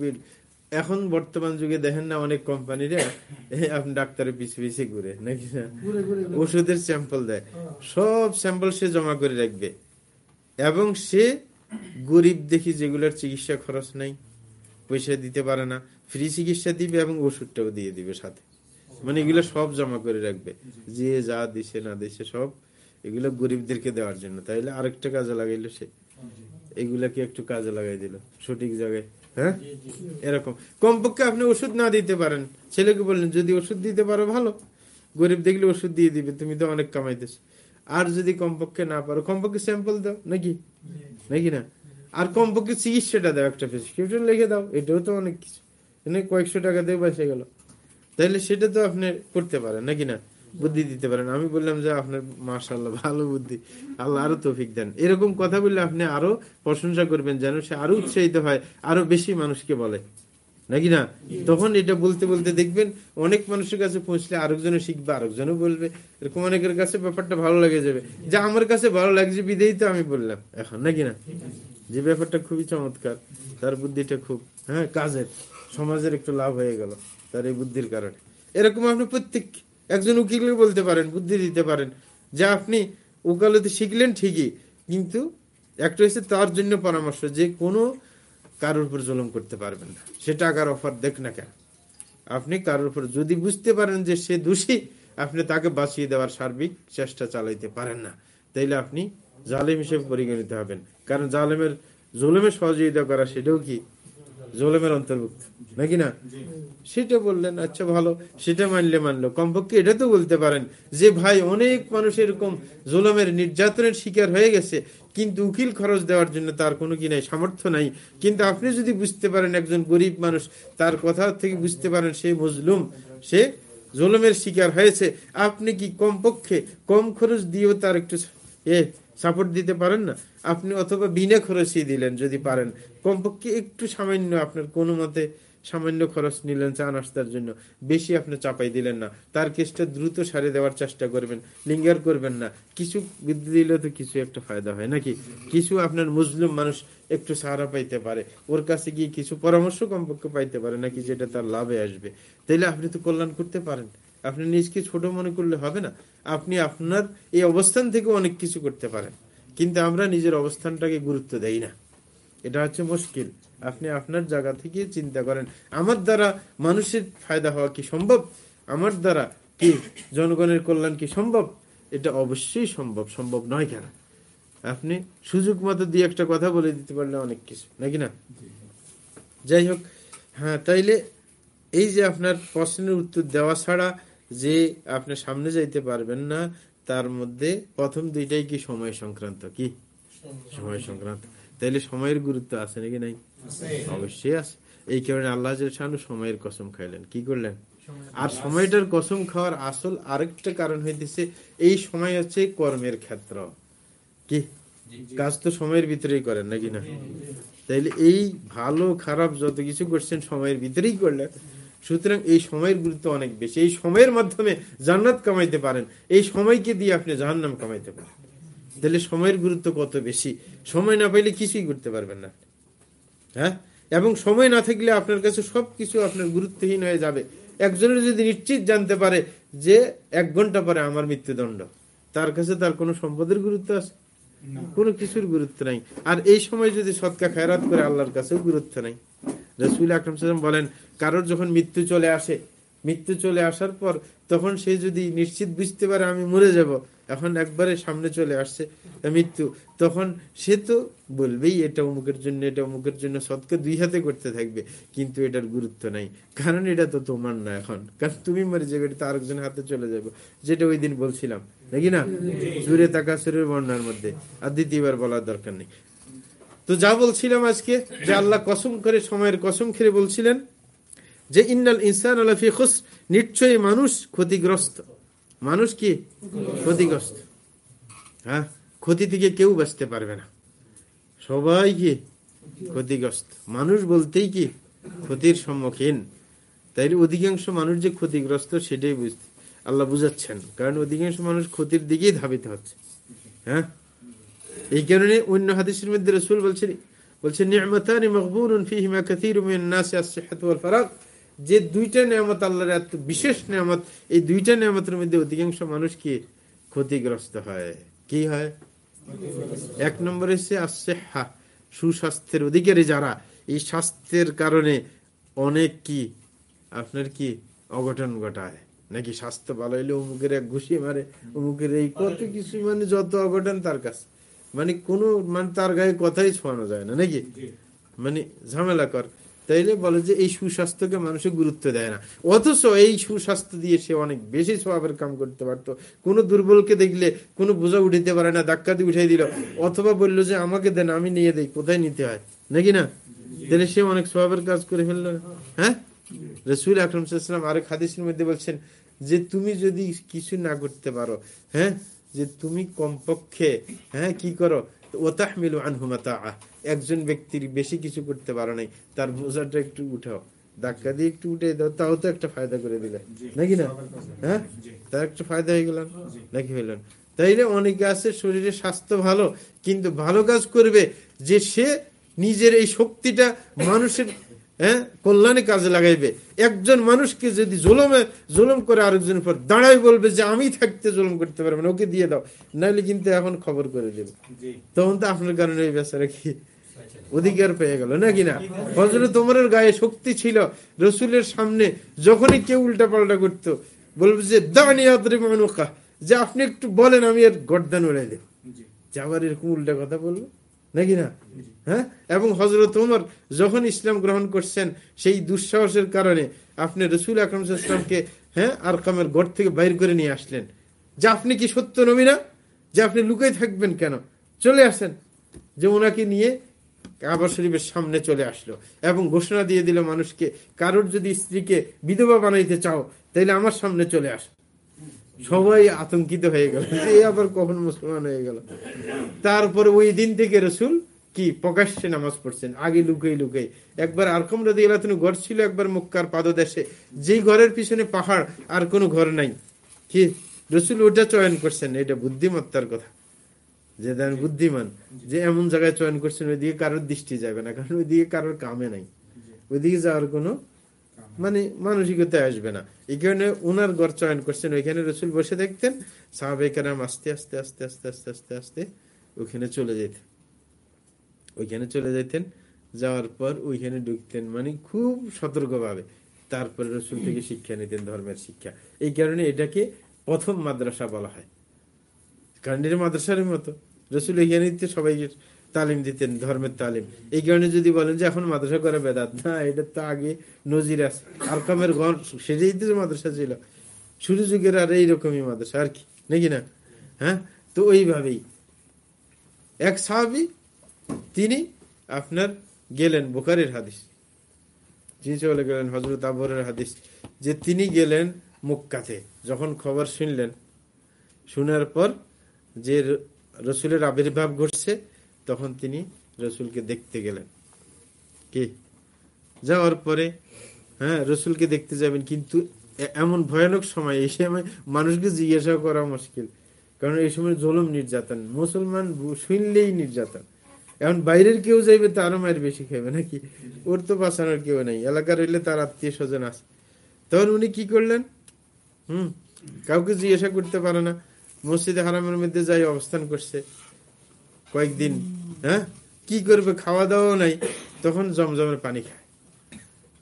এখন বর্তমান যুগে দেখেন না অনেক কোম্পানিরা আপনি ডাক্তারের পিছিয়ে পিছিয়ে ঘুরে নাকি ওষুধের স্যাম্পল দেয়। সব স্যাম্পল সে জমা করে রাখবে। এবং সে গরিব দেখি যেগুলোর চিকিৎসা খরচ নাই পয়সা দিতে পারে না ফ্রি চিকিৎসা দিবে এবং ওষুধটাও দিয়ে দিবে সাথে। মানে এগুলো সব জমা করে রাখবে। যে যা দিছে না দিছে সব এগুলো গরিবদেরকে দেওয়ার জন্য। তাইলে আরেকটা কাজে লাগাইলো সে। এগুলাকে একটু কাজে লাগাই দিল সঠিক জায়গায়। হ্যাঁ? এরকম। কমপক্ষে আপনি ওষুধ না দিতে পারেন। ছেলেকে বললেন, যদি ওষুধ দিতে পারো, ভালো। গরিব দেখলে ওষুধ দিয়ে দিবে, তুমি তো অনেক কামাইতেছ। আর যদি কমপক্ষে না পারো, কমপক্ষে স্যাম্পল দাও, নাকি? নাকি না? আর কমপক্ষে চিকিৎসাটা দাও একটা প্রেসক্রিপশন লিখে দাও, এটাও তো অনেক কিছু। কয়েকশো টাকা দিয়ে বাসে গেল। তাহলে সেটা তো আপনি করতে পারেন, নাকি না? বুদ্ধি দিতে পারেন। আমি বললাম যে আপনার মার্শাল্লাহ ভালো বুদ্ধি। আল্লাহ আরও তৌফিক দেন। এরকম কথা বললে আপনি আরও প্রশংসা করবেন যেন সে আরও উৎসাহিত হয়, আরও বেশি মানুষকে বলে। নাকি না? তখন এটা বলতে বলতে দেখবেন অনেক মানুষের কাছে পৌঁছলে আরেকজনও শিখবে, আরেকজনও বলবে। এরকম অনেকের কাছে ব্যাপারটা ভালো লেগে যাবে। যা আমার কাছে ভালো লাগছে বিদেই তো আমি বললাম। এখন নাকি না? যে ব্যাপারটা খুবই চমৎকার, তার বুদ্ধিটা খুব হ্যাঁ কাজের, সমাজের একটু লাভ হয়ে গেল তার এই বুদ্ধির কারণে। এরকম আপনি প্রত্যেক একজন উকিল বলতে পারেন, বুদ্ধি দিতে পারেন। যে আপনি উকালতি শিখলেন ঠিকই, কিন্তু একটা হচ্ছে তার জন্য পরামর্শ, যে কোনো কারোর উপর জলম করতে পারবেন না। সে টাকার অফার দেখ না কেন। আপনি কারোর উপর যদি বুঝতে পারেন যে সে দোষী, আপনি তাকে বাঁচিয়ে দেওয়ার সার্বিক চেষ্টা চালাইতে পারেন না। তাইলে আপনি জালেম হিসেবে পরিগণিত হবেন। কারণ জালেমের জুলেমের সহযোগিতা করা সেটাও কি জোলেমের অন্তর্ভুক্ত। নাকি না? সেটা বললেন আচ্ছা ভালো সেটা মানলে মানলো। কমপক্ষে এটা তো বলতে পারেন যে ভাই অনেক মানুষ এরকম জোলমের নির্যাতনের শিকার হয়ে গেছে কিন্তু উকিল খরচ দেওয়ার জন্য তার কোনো কি নাই সামর্থ্য নাই। কিন্তু আপনি যদি বুঝতে পারেন একজন গরিব মানুষ তার কথা থেকে বুঝতে পারেন সে মজলুম সে জোলমের শিকার হয়েছে। আপনি কি কমপক্ষে কম খরচ দিয়েও তার একটু এ সাপোর্ট দিতে পারেন না। আপনি অথবা বিনা খরচই দিলেন যদি পারেন। কমপক্ষে একটু সামান্য আপনার কোনো মতে সামান্য খরচ নিলেন চা নাস্তার জন্য। বেশি আপনি চাপাই দিলেন না। তার কেসটা দ্রুত সারে দেওয়ার চেষ্টা করবেন। লিঙ্গার করবেন না। কিছু বৃদ্ধি দিলে তো কিছু একটা ফায়দা হয়, নাকি? কিছু আপনার মুসলিম মানুষ একটু সাহারা পাইতে পারে। ওর কাছে গিয়ে কিছু পরামর্শ কমপক্ষে পাইতে পারে, নাকি? যেটা তার লাভে আসবে। তাইলে আপনি তো কল্যাণ করতে পারেন। আপনি নিজকে ছোট মনে করলে হবে না। আপনি আপনার এই অবস্থান থেকে অনেক কিছু করতে পারেন। কিন্তু আমরা নিজের অবস্থানটাকে গুরুত্ব দেই না। এটা হচ্ছে মুশকিল। আপনি আপনার জায়গা থেকে চিন্তা করেন আমার দ্বারা মানুষের ফায়দা হওয়া কি সম্ভব? আমার দ্বারা কি জনগণের কল্যাণ কি সম্ভব? এটা অবশ্যই সম্ভব সম্ভব নয় কেন? আপনি সুযোগ মতো দিয়ে একটা কথা বলে দিতে পারলে অনেক কিছু নাকি না? যাই হোক হ্যাঁ তাইলে এই যে আপনার প্রশ্নের উত্তর দেওয়া ছাড়া যে আপনি সামনে যাইতে পারবেন না তার মধ্যে প্রথম দুইটাই কি সময় সংক্রান্ত কি? সময় সংক্রান্ত। তাইলে সময়ের গুরুত্ব আছে নাকি নাই? অবশ্যই আছে। এই কারণে আল্লাহ সময়ের কসম খাইলেন। কি করলেন? আর সময়টার কসম খাওয়ার আসল আরেকটা কারণ হইতেছে এই সময় হচ্ছে কর্মের ক্ষেত্র। কি? কাজ তো সময়ের ভিতরেই করেন নাকি না? তাইলে এই ভালো খারাপ যত কিছু করছেন সময়ের ভিতরেই করলেন। সুতরাং এই সময়ের গুরুত্ব অনেক বেশি। এই সময়ের মাধ্যমে জান্নাত কামাইতে পারেন। এই সময়কে দিয়ে আপনি জাহান্নাম কামাইতে পারেন। তাহলে সময়ের গুরুত্ব কত বেশি? সময় না পাইলে কিছুই করতে পারবেন না। হ্যাঁ? এবং সময় না থাকলে আপনার কাছে সবকিছু আপনার গুরুত্বহীন হয়ে যাবে। একজনের যদি নিশ্চিত জানতে পারে যে এক ঘণ্টা পরে আমার মৃত্যুদণ্ড তার কাছে তার কোনো সম্পদের গুরুত্ব আছে? কোনো কিছুর গুরুত্ব নাই। আর এই সময় যদি সৎকা খায়রাত করে আল্লাহর কাছেও গুরুত্ব নাই। রসুল আকরম সালাম বলেন কারোর যখন মৃত্যু চলে আসে মৃত্যু চলে আসার পর তখন সে যদি নিশ্চিত বুঝতে পারে আমি মরে যাব এখন একবারে সামনে চলে আসছে মৃত্যু তখন সে তো বলবেই এটা অমুকের জন্য এটা অমুকের জন্য সৎকে দুই হাতে করতে থাকবে কিন্তু এটার গুরুত্ব নাই। কারণ এটা তো তোমার না এখন কারণ তুমি মরে যাবে এটা আরেকজনের হাতে চলে যাবে যেটা ওই দিন বলছিলাম নাকি না? সুরে তাকাসুরের বর্ণার মধ্যে আর দ্বিতীয়বার বলার দরকার নেই। তো যা বলছিলাম আজকে, যে আল্লাহ কসম করে, সময়ের কসম খেলে বলছিলেন যে ইন্নাল ইনসান আলাফি খুস নিশ্চয়ই মানুষ ক্ষতিগ্রস্ত। মানুষ কি? ক্ষতিগ্রস্ত। হ্যাঁ? ক্ষতি থেকে কেউ বাঁচতে পারবে না। সবাই কি? ক্ষতিগ্রস্ত। মানুষ বলতেই কি? ক্ষতির সম্মুখীন। তাই অধিকাংশ মানুষ যে ক্ষতিগ্রস্ত, সেটাই বুঝতে আল্লাহ বুঝাচ্ছেন। কারণ অধিকাংশ মানুষ ক্ষতির দিকেই ধাবিত হচ্ছে। হ্যাঁ? এই কারণে অন্য হাদিসের মধ্যে রসুল বলছেন বলছেন, নিয়মতানি মকবুল ফিহিমা ফারাগ। যে দুইটা নিয়ামত আল্লাহর এত বিশেষ নিয়ামত, এই দুইটা নিয়ামতের মধ্যে অধিকাংশ মানুষ কি ক্ষতিগ্রস্ত হয়। কি হয়? এক নম্বর হচ্ছে আসছে হা সুস্বাস্থ্যের অধিকারী যারা, এই স্বাস্থ্যের কারণে অনেক কি, আপনার কি অঘটন ঘটায়? নাকি স্বাস্থ্য ভালো হইলে অমুকের এক ঘুষি মারে, অমুকের এই কত কিছু মানে যত অঘটন তার কাছে। মানে কোনো মানে তার গায়ে কথাই ছোঁয়ানো যায় না নাকি? মানে ঝামেলা কর। তাইলে বলে যে এই সুস্বাস্থ্যকে মানুষের গুরুত্ব দেয় না। অথচ এই সুস্বাস্থ্য দিয়ে সে অনেক বেশি স্বভাবের কাম করতে পারতো। কোনো দুর্বলকে দেখলে কোনো বোঝা উঠিতে পারে না ধাক্কা দিয়ে উঠাই দিল। অথবা বলল যে আমাকে দেন আমি নিয়ে দেই কোথায় নিতে হয়? নাকি না? তাহলে সে অনেক স্বভাবের কাজ করে ফেলল। হ্যাঁ? রসুল আকরমসাল্লাম আরেক হাদিসের মধ্যে বলছেন যে তুমি যদি কিছু না করতে পারো হ্যাঁ যে তুমি কমপক্ষে হ্যাঁ কি করো? ওতাহমিলু আনহুমাতা আহ একজন ব্যক্তির বেশি কিছু করতে পারো নাই। তার বোঝাটা একটু উঠাও। ধাক্কা দিয়ে একটু উঠে দাও তাও তো একটা ফায়দা করে দিলে। নাকি না? হ্যাঁ? তার একটা ফায়দা হয়ে গেল? নাকি হইলেন তাইলে অনেকে আছে শরীরে স্বাস্থ্য ভালো কিন্তু ভালো কাজ করবে যে সে নিজের এই শক্তিটা মানুষের হ্যাঁ? কল্যাণে কাজে লাগাইবে। একজন মানুষকে যদি জোলমে জোলম করে আরেকজনের পর দাঁড়াই বলবে যে আমি থাকতে জোলম করতে পারব না ওকে দিয়ে দাও। নাহলে কিন্তু এখন খবর করে দেবে। তখন তো আপনার কারণে এই বেচারা কি অধিকার পেয়ে গেল নাকি না? ফজলে তোমার গায়ে শক্তি ছিল। রসুলের সামনে যখনই কেউ উল্টা পাল্টা করতো বলবে যে দাঁড়ি মানুকা যে আপনি একটু বলেন আমি এর গর্দান উড়াই দেব। যে আবার এরকম উল্টা কথা বলব নাকি না? হ্যাঁ? এবং হজরত উমর যখন ইসলাম গ্রহণ করছেন, সেই দুঃসাহসের কারণে আপনি রসুল আকরমকে হ্যাঁ আর কামের গড় থেকে বাইর করে নিয়ে আসলেন। যে আপনি কি সত্য নবী না? যে আপনি লুকাই থাকবেন কেন? চলে আসেন। যে ওনাকে নিয়ে কাবা শরীফের সামনে চলে আসলো এবং ঘোষণা দিয়ে দিল মানুষকে, কারোর যদি স্ত্রীকে বিধবা বানাইতে চাও, তাইলে আমার সামনে চলে আস। সবাই আতঙ্কিত হয়ে গেল এই আবার কখন মুসলমান হয়ে গেল। তারপর ওই দিন থেকে রসুল কি, প্রকাশ্যে নামাজ পড়ছেন, আগে লুকাই লুকাই। একবার আরকম রাদি আল্লাহ ঘর ছিল, একবার মুক্কার পাদদেশে। যেই ঘরের পিছনে পাহাড়, আর কোনো ঘর নাই। কি? রসুল ওটা চয়ন করছেন, এটা বুদ্ধিমত্তার কথা। যে দেন বুদ্ধিমান, যে এমন জায়গায় চয়ন করছেন, ওইদিকে কারোর দৃষ্টি যাবে না, কারণ ওইদিকে কারোর কামে নাই। ওইদিকে যাওয়ার কোনো মানে মানসিকতা আসবে না। এই কারণে ওনার ঘর চয়ন করছেন, ওইখানে রসুল বসে দেখতেন সাহাবেকারাম আস্তে আস্তে আস্তে আস্তে আস্তে আস্তে আস্তে ওইখানে চলে যেতেন। ওইখানে চলে যেতেন, যাওয়ার পর ওইখানে ঢুকতেন মানে খুব সতর্কভাবে। তারপরে রসুল থেকে শিক্ষা নিতেন, ধর্মের শিক্ষা। এই কারণে এটাকে প্রথম মাদ্রাসা বলা হয়। কারণ এটা মাদ্রাসার মতো। রসুল এখানে সবাইকে তালিম দিতেন, ধর্মের তালিম। এই কারণে যদি বলেন যে এখন মাদ্রাসা করে বেদাত, না, এটা তো আগে নজির আছে। আরকামের গড় সেটাই তো মাদ্রাসা ছিল। শুরু যুগের আর এইরকমই মাদ্রাসা, আর কি, নাকি না? হ্যাঁ? তো ওইভাবেই এক সাহাবি, তিনি আপনার গেলেন বোকারের হাদিস। যিনি চলে গেলেন হজরত আবরের হাদিস, যে তিনি গেলেন মুক্কাতে। যখন খবর শুনলেন, শোনার পর যে রসুলের আবির্ভাব ঘটছে তখন তিনি রসুলকে দেখতে গেলেন। কি? যাওয়ার পরে হ্যাঁ রসুলকে দেখতে যাবেন, কিন্তু এমন ভয়ানক সময় এই সময় মানুষকে জিজ্ঞাসা করা মুশকিল। কারণ এই সময় জলম নির্যাতন, মুসলমান শুনলেই নির্যাতন। এখন বাইরের কেউ যাইবে, তারও মায়ের বেশি খাইবে নাকি? ওর তো বাঁচানোর কেউ নেই। এলাকার হইলে তার আত্মীয় স্বজন আছে। তখন উনি কি করলেন? হুম, কাউকে জিজ্ঞাসা করতে পারে না। মসজিদে হারামের মধ্যে যাই অবস্থান করছে। কয়েকদিন হ্যাঁ? কি করবে খাওয়া দাওয়াও নাই। তখন জমজমের পানি খায়।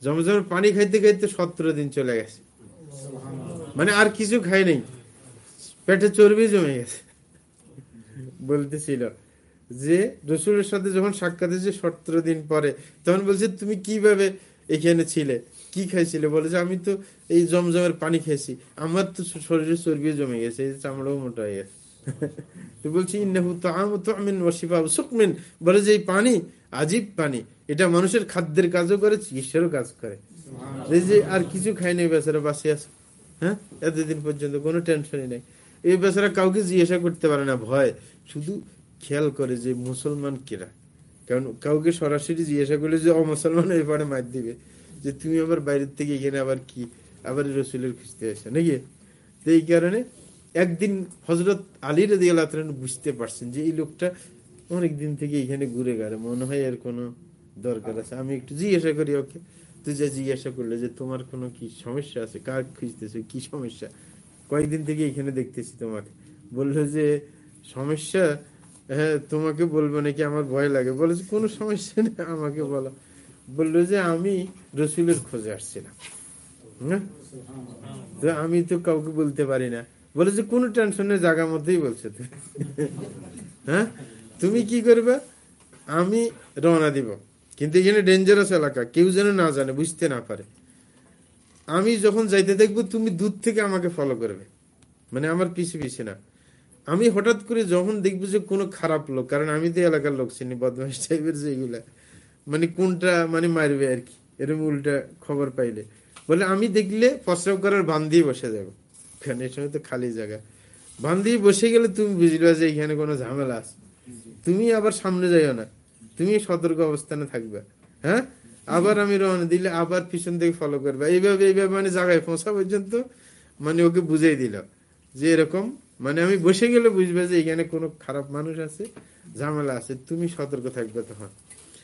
জমজমের পানি খাইতে খাইতে সতেরো দিন চলে গেছে। মানে আর কিছু খাই নাই। পেটে চর্বি জমে গেছে। বলতেছিল যে, রসুলের সাথে যখন সাক্ষাৎ হয়েছে সতেরো দিন পরে, তখন বলছে, তুমি কীভাবে এখানে ছিলে? কি খাইছিলে? বলেছে, আমি তো এই জমজমের পানি খেয়েছি আমার তো শরীরে চর্বি জমে গেছে চামড়াও মোটা হয়ে গেছে। তো বলছি বলে যে পানি আজীব পানি। এটা মানুষের খাদ্যের কাজও করে চিকিৎসারও কাজ করে। যে আর কিছু খাই নাই বেচারা বাসি আছে। হ্যাঁ? এতদিন পর্যন্ত কোনো টেনশনই নাই। এই বেচারা কাউকে জিজ্ঞাসা করতে পারে না ভয়। শুধু খেয়াল করে যে মুসলমান কেরা? কারণ কাউকে সরাসরি জিজ্ঞাসা করলে যে অমুসলমান এই পরে মার দিবে। যে তুমি আবার বাইরের থেকে এখানে আবার কি? আবার রসুলের খুঁজতে আসে নাকি? তো এই কারণে একদিন হজরত আলী রাজি আল্লাহ বুঝতে পারছেন যে এই লোকটা অনেক দিন থেকে এখানে ঘুরে গেলে মনে হয় এর কোনো দরকার আছে। আমি একটু জিজ্ঞাসা করি ওকে। তুই যা জিজ্ঞাসা করলে যে, তোমার কোনো কি সমস্যা আছে? কার খুঁজতেছে? কি সমস্যা? কয়েকদিন থেকে এখানে দেখতেছি তোমাকে। বলল যে, সমস্যা? হ্যাঁ তোমাকে বলব নাকি? আমার ভয় লাগে। বলেছে কোনো সমস্যা নেই, আমাকে বলো। বলল যে, আমি রসুলের খোঁজে আসছিলাম। হ্যাঁ? তো আমি তো কাউকে বলতে পারি না। বলে যে কোনো টেনশনের জায়গার মধ্যেই বলছে। হ্যাঁ? তুমি কি করবে? আমি রওনা দিব। কিন্তু এখানে ডেঞ্জারাস এলাকা, কেউ যেন না জানে, বুঝতে না পারে। আমি যখন যাইতে দেখব, তুমি দূর থেকে আমাকে ফলো করবে। মানে আমার পিছিয়ে পিছিয়ে না। আমি হঠাৎ করে যখন দেখব যে কোনো খারাপ লোক, কারণ আমি তো এলাকার লোক চিনি বদমাস টাইপের যেগুলা মানে কোনটা মানে মারবে আর কি? এরকম উল্টা খবর পাইলে। বলে আমি দেখলে প্রস্রাব করার বান্ধি বসে যাব। এই সময় তো খালি জায়গা। বান্ধি বসে গেলে তুমি বুঝলে যে এখানে কোনো ঝামেলা আছে। তুমি আবার সামনে যাইও না। তুমি সতর্ক অবস্থানে থাকবে। হ্যাঁ? আবার আমি রওনা দিলে আবার পিছন থেকে ফলো করবে। এইভাবে এইভাবে মানে জায়গায় পৌঁছা পর্যন্ত মানে ওকে বুঝাই দিল যে এরকম মানে আমি বসে গেলে বুঝবে যে এখানে কোনো খারাপ মানুষ আছে, ঝামেলা আছে, তুমি সতর্ক থাকবে তখন।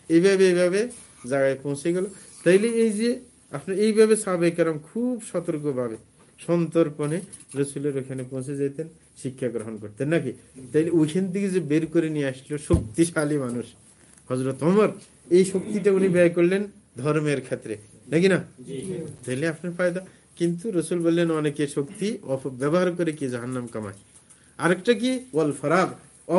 এইভাবে এইভাবে জায়গায় পৌঁছে গেল। তাইলে এই যে আপনি এইভাবে সাবেক খুব সতর্কভাবে সন্তর্পণে রসুলের ওখানে পৌঁছে যেতেন শিক্ষা গ্রহণ করতেন নাকি? তাইলে ওইখান থেকে যে বের করে নিয়ে আসলো শক্তিশালী মানুষ হজরত অমর এই শক্তিটা উনি ব্যয় করলেন ধর্মের ক্ষেত্রে নাকি না? তাইলে আপনার ফায়দা। কিন্তু রসুল বললেন অনেকে শক্তি ব্যবহার করে কি জাহান্নাম কামায়? আরেকটা কি? ওয়াল ফরাগ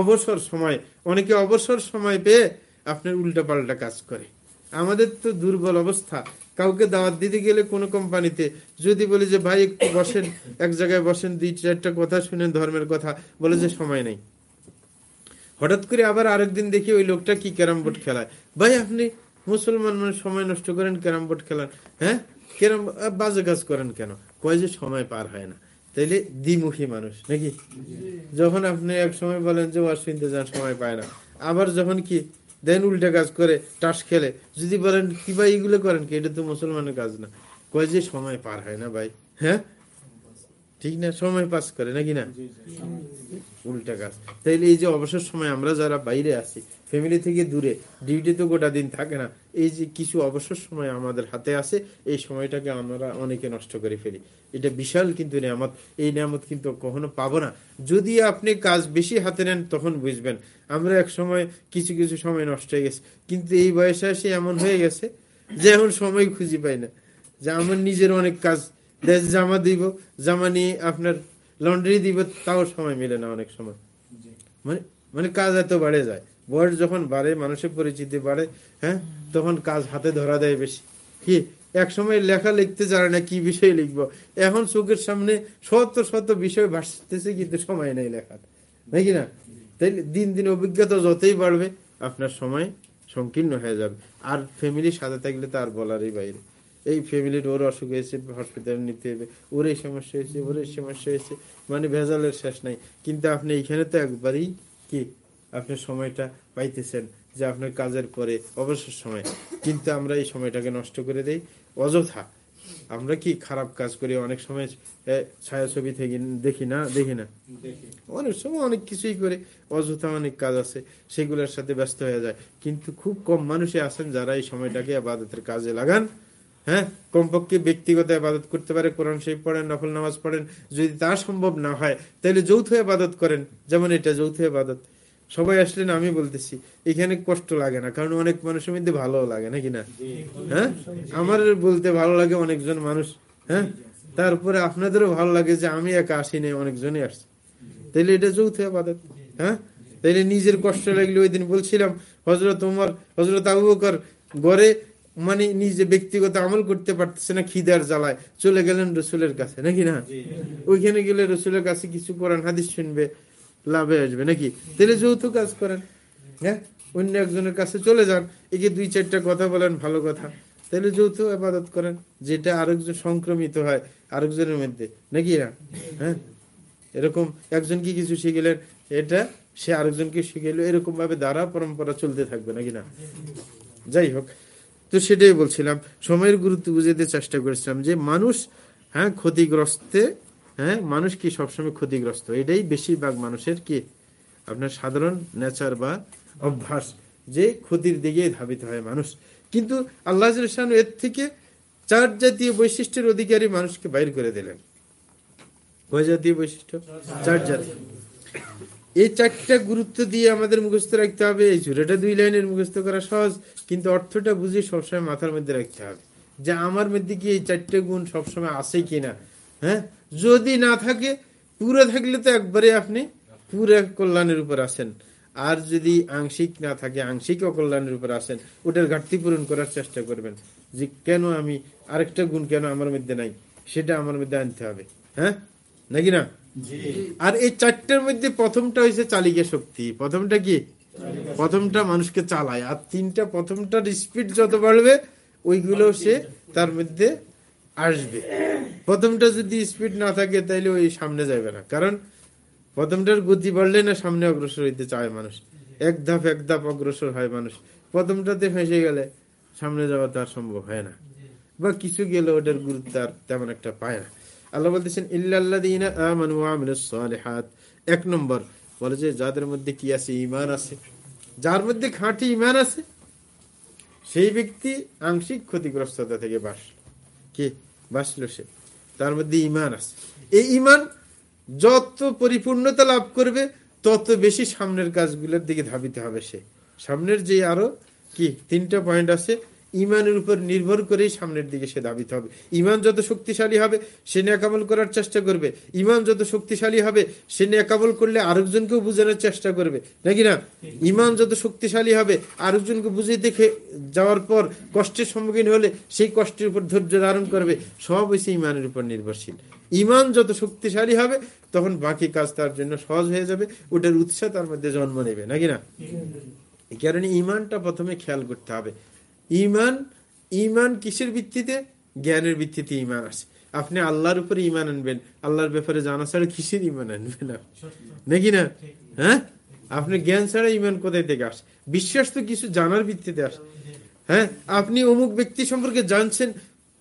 অবসর সময়। অনেকে অবসর সময় পেয়ে আপনার উল্টা পাল্টা কাজ করে। আমাদের তো দুর্বল অবস্থা। কাউকে দাওয়াত দিতে গেলে কোনো কোম্পানিতে যদি বলি যে ভাই একটু বসেন। এক জায়গায় বসেন দুই চারটা কথা শুনেন ধর্মের কথা বলে যে সময় নেই। হঠাৎ করে আবার আরেকদিন দেখি ওই লোকটা কি ক্যারাম বোর্ড খেলায়। ভাই আপনি মুসলমান মানুষ সময় নষ্ট করেন ক্যারাম বোর্ড খেলান। হ্যাঁ? ক্যারাম বাজে কাজ করেন কেন? কয় যে সময় পার হয় না। তাইলে দ্বিমুখী মানুষ নাকি? যখন আপনি এক সময় বলেন যে ওয়াশ শুনতে যান সময় পায় না। আবার যখন কি দেন উল্টা কাজ করে টাস খেলে। যদি বলেন কি ভাই এগুলো করেন কি? এটা তো মুসলমানের কাজ না। কয় যে সময় পার হয় না ভাই। হ্যাঁ? ঠিক না? সময় পাস করে নাকি না? উল্টা কাজ। তাইলে এই যে অবসর সময় আমরা যারা বাইরে আছি ফ্যামিলি থেকে দূরে। ডিউটি তো গোটা দিন থাকে না। এই যে কিছু অবসর সময় আমাদের হাতে আসে এই সময়টাকে আমরা অনেকে নষ্ট করে ফেলি। এটা বিশাল কিন্তু নিয়ামত। এই নিয়ামত কিন্তু কখনো পাবো না। যদি আপনি কাজ বেশি হাতে নেন তখন বুঝবেন। আমরা এক সময় কিছু কিছু সময় নষ্ট হয়ে গেছে। কিন্তু এই বয়সে এসে এমন হয়ে গেছে যে এখন সময় খুঁজে পাই না। যে আমার নিজের অনেক কাজ দেশ জামা দিব জামা নিয়ে আপনার লন্ড্রি দিব তাও সময় মিলে না অনেক সময়। মানে মানে কাজ এত বাড়ে যায়। বয়স যখন বাড়ে, মানুষের পরিচিতি বাড়ে হ্যাঁ তখন কাজ হাতে ধরা দেয় বেশি। কি? এক সময় লেখা লিখতে জানে না কি বিষয় লিখব। এখন চোখের সামনে শত শত বিষয় ভাসতেছে কিন্তু সময় নেই লেখার। নাকি না? তাই দিন দিন অভিজ্ঞতা যতই বাড়বে, আপনার সময় সংকীর্ণ হয়ে যাবে। আর ফ্যামিলির সাথে থাকলে তো আর বলারই বাইরে। এই ফ্যামিলির ওর অসুখ হয়েছে হসপিটালে নিতে হবে, ওর এই সমস্যা হয়েছে, ওর এই সমস্যা হয়েছে মানে ভেজালের শেষ নাই। কিন্তু আপনি এইখানে তো একবারই কি আপনি সময়টা পাইতেছেন যে আপনার কাজের পরে অবসর সময়। কিন্তু আমরা এই সময়টাকে নষ্ট করে দেই। অযথা। আমরা কি খারাপ কাজ করি? অনেক সময় ছায়াছবি থেকে দেখি না? দেখি না? অনেক সময় অনেক কিছুই করে। অযথা অনেক কাজ আছে সেগুলোর সাথে ব্যস্ত হয়ে যায়। কিন্তু খুব কম মানুষই আছেন যারা এই সময়টাকে আবাদতের কাজে লাগান। হ্যাঁ? কমপক্ষে ব্যক্তিগত আবাদত করতে পারে কোরআন শরীফ পড়েন নফল নামাজ পড়েন। যদি তা সম্ভব না হয় তাহলে যৌথ আবাদত করেন। যেমন এটা যৌথ আবাদত। সবাই আসলেন আমি বলতেছি এখানে কষ্ট লাগে না কারণ অনেক মানুষের মধ্যে ভালো লাগে নাকি না? হ্যাঁ? আমার বলতে ভালো লাগে অনেকজন মানুষ হ্যাঁ? তারপরে আপনাদেরও ভালো লাগে যে আমি একা আসি নাই অনেকজনই আসছে। তাইলে এটা যৌথ আবাদত হ্যাঁ? তাইলে নিজের কষ্ট লাগলে ওই দিন বলছিলাম হজরত তোমার হজরত আবু বকর গড়ে মানে নিজে ব্যক্তিগত আমল করতে পারতেছে না খিদার জ্বালায় চলে গেলেন রসুলের কাছে নাকি না? ওইখানে গেলে রসুলের কাছে কিছু করেন হাদিস শুনবে লাভে আসবে নাকি? তাহলে যৌথ কাজ করেন। হ্যাঁ? অন্য একজনের কাছে চলে যান। একে দুই, চারটা কথা বলেন, ভালো কথা। তাহলে যৌথ আবাদত করেন, যেটা আরেকজন সংক্রমিত হয় আরেকজনের মধ্যে। নাকি হ্যাঁ? এরকম একজন কি কিছু শিখেলেন, এটা সে আরেকজনকে শিখেলো এরকম ভাবে দ্বারা পরম্পরা চলতে থাকবে, নাকি না? যাই হোক, তো সেটাই বলছিলাম। সময়ের গুরুত্ব বুঝাতে চেষ্টা করেছিলাম যে মানুষ হ্যাঁ ক্ষতিগ্রস্তে হ্যাঁ? মানুষ কি সবসময় ক্ষতিগ্রস্ত? এটাই বেশিরভাগ মানুষের কি আপনার সাধারণ নেচার বা অভ্যাস, যে ক্ষতির দিকে ধাবিত হয় মানুষ। কিন্তু আল্লাহ এর থেকে চার জাতীয় বৈশিষ্ট্যের অধিকারী মানুষকে বাইর করে দিলেন। কয় বৈশিষ্ট্য? চার জাতীয় এই চারটা গুরুত্ব দিয়ে আমাদের মুখস্থ রাখতে হবে। এই চুরাটা দুই লাইনের মুখস্থ করা সহজ, কিন্তু অর্থটা বুঝে সবসময় মাথার মধ্যে রাখতে হবে যে আমার মধ্যে কি এই চারটে গুণ সবসময় আছে কিনা? হ্যাঁ? যদি না থাকে পুরো থাকলে তো একবারে আপনি পুরো কল্যাণের উপর আসেন। আর যদি আংশিক না থাকে আংশিক অকল্যাণের উপর আসেন ওটার ঘাটতি পূরণ করার চেষ্টা করবেন। যে কেন আমি আরেকটা গুণ কেন আমার মধ্যে নাই সেটা আমার মধ্যে আনতে হবে। হ্যাঁ? নাকি না? আর এই চারটার মধ্যে প্রথমটা হয়েছে চালিকা শক্তি। প্রথমটা কি? প্রথমটা মানুষকে চালায়। আর তিনটা প্রথমটার স্পিড যত বাড়বে ওইগুলো সে তার মধ্যে আসবে। প্রথমটা যদি স্পিড না থাকে, তাইলে ওই সামনে যাবে না। কারণ প্রথমটার গতি বাড়লে না সামনে অগ্রসর হইতে চায় মানুষ। এক ধাপ এক ধাপ অগ্রসর হয় মানুষ। প্রথমটাতে ফেসে গেলে সামনে যাওয়া তার সম্ভব হয় না। বা কিছু গেলে ওটার গুরুত্ব আর তেমন একটা পায় না। আল্লাহ বলতেছেন এক নম্বর, বলে যে যাদের মধ্যে কি আছে? ইমান আছে। যার মধ্যে খাঁটি ইমান আছে, সেই ব্যক্তি আংশিক ক্ষতিগ্রস্ততা থেকে বাসল কি? বাসল সে তার মধ্যে ইমান আছে। এই ইমান যত পরিপূর্ণতা লাভ করবে, তত বেশি সামনের কাজগুলোর দিকে ধাবিতে হবে সে। সামনের যে আরও কি? তিনটা পয়েন্ট আছে। ইমানের উপর নির্ভর করেই সামনের দিকে সে দাবিত হবে। ইমান যত শক্তিশালী হবে, সে নেকামল করার চেষ্টা করবে। ইমান যত শক্তিশালী হবে, সে নেকামল করলে আরেকজনকেও বোঝানোর চেষ্টা করবে। নাকি না? ইমান যত শক্তিশালী হবে, আরেকজনকে বুঝিয়ে দেখে যাওয়ার পর কষ্টের সম্মুখীন হলে সেই কষ্টের উপর ধৈর্য ধারণ করবে। সব হয়েছে ইমানের উপর নির্ভরশীল। ইমান যত শক্তিশালী হবে, তখন বাকি কাজ তার জন্য সহজ হয়ে যাবে। ওটার উৎসাহ তার মধ্যে জন্ম নেবে। নাকি না? এই কারণে ইমানটা প্রথমে খেয়াল করতে হবে। ইমান ইমান কিসের ভিত্তিতে? জ্ঞানের ভিত্তিতে ইমান আসে। আপনি আল্লাহর উপরে ইমান আনবেন, আল্লাহর ব্যাপারে জানা ছাড়া কিসের ইমান আনবেন নাকি না? হ্যাঁ? আপনি জ্ঞান ছাড়া ইমান কোথায় থেকে আসে? বিশ্বাস তো কিছু জানার ভিত্তিতে আসে। হ্যাঁ? আপনি অমুক ব্যক্তি সম্পর্কে জানছেন,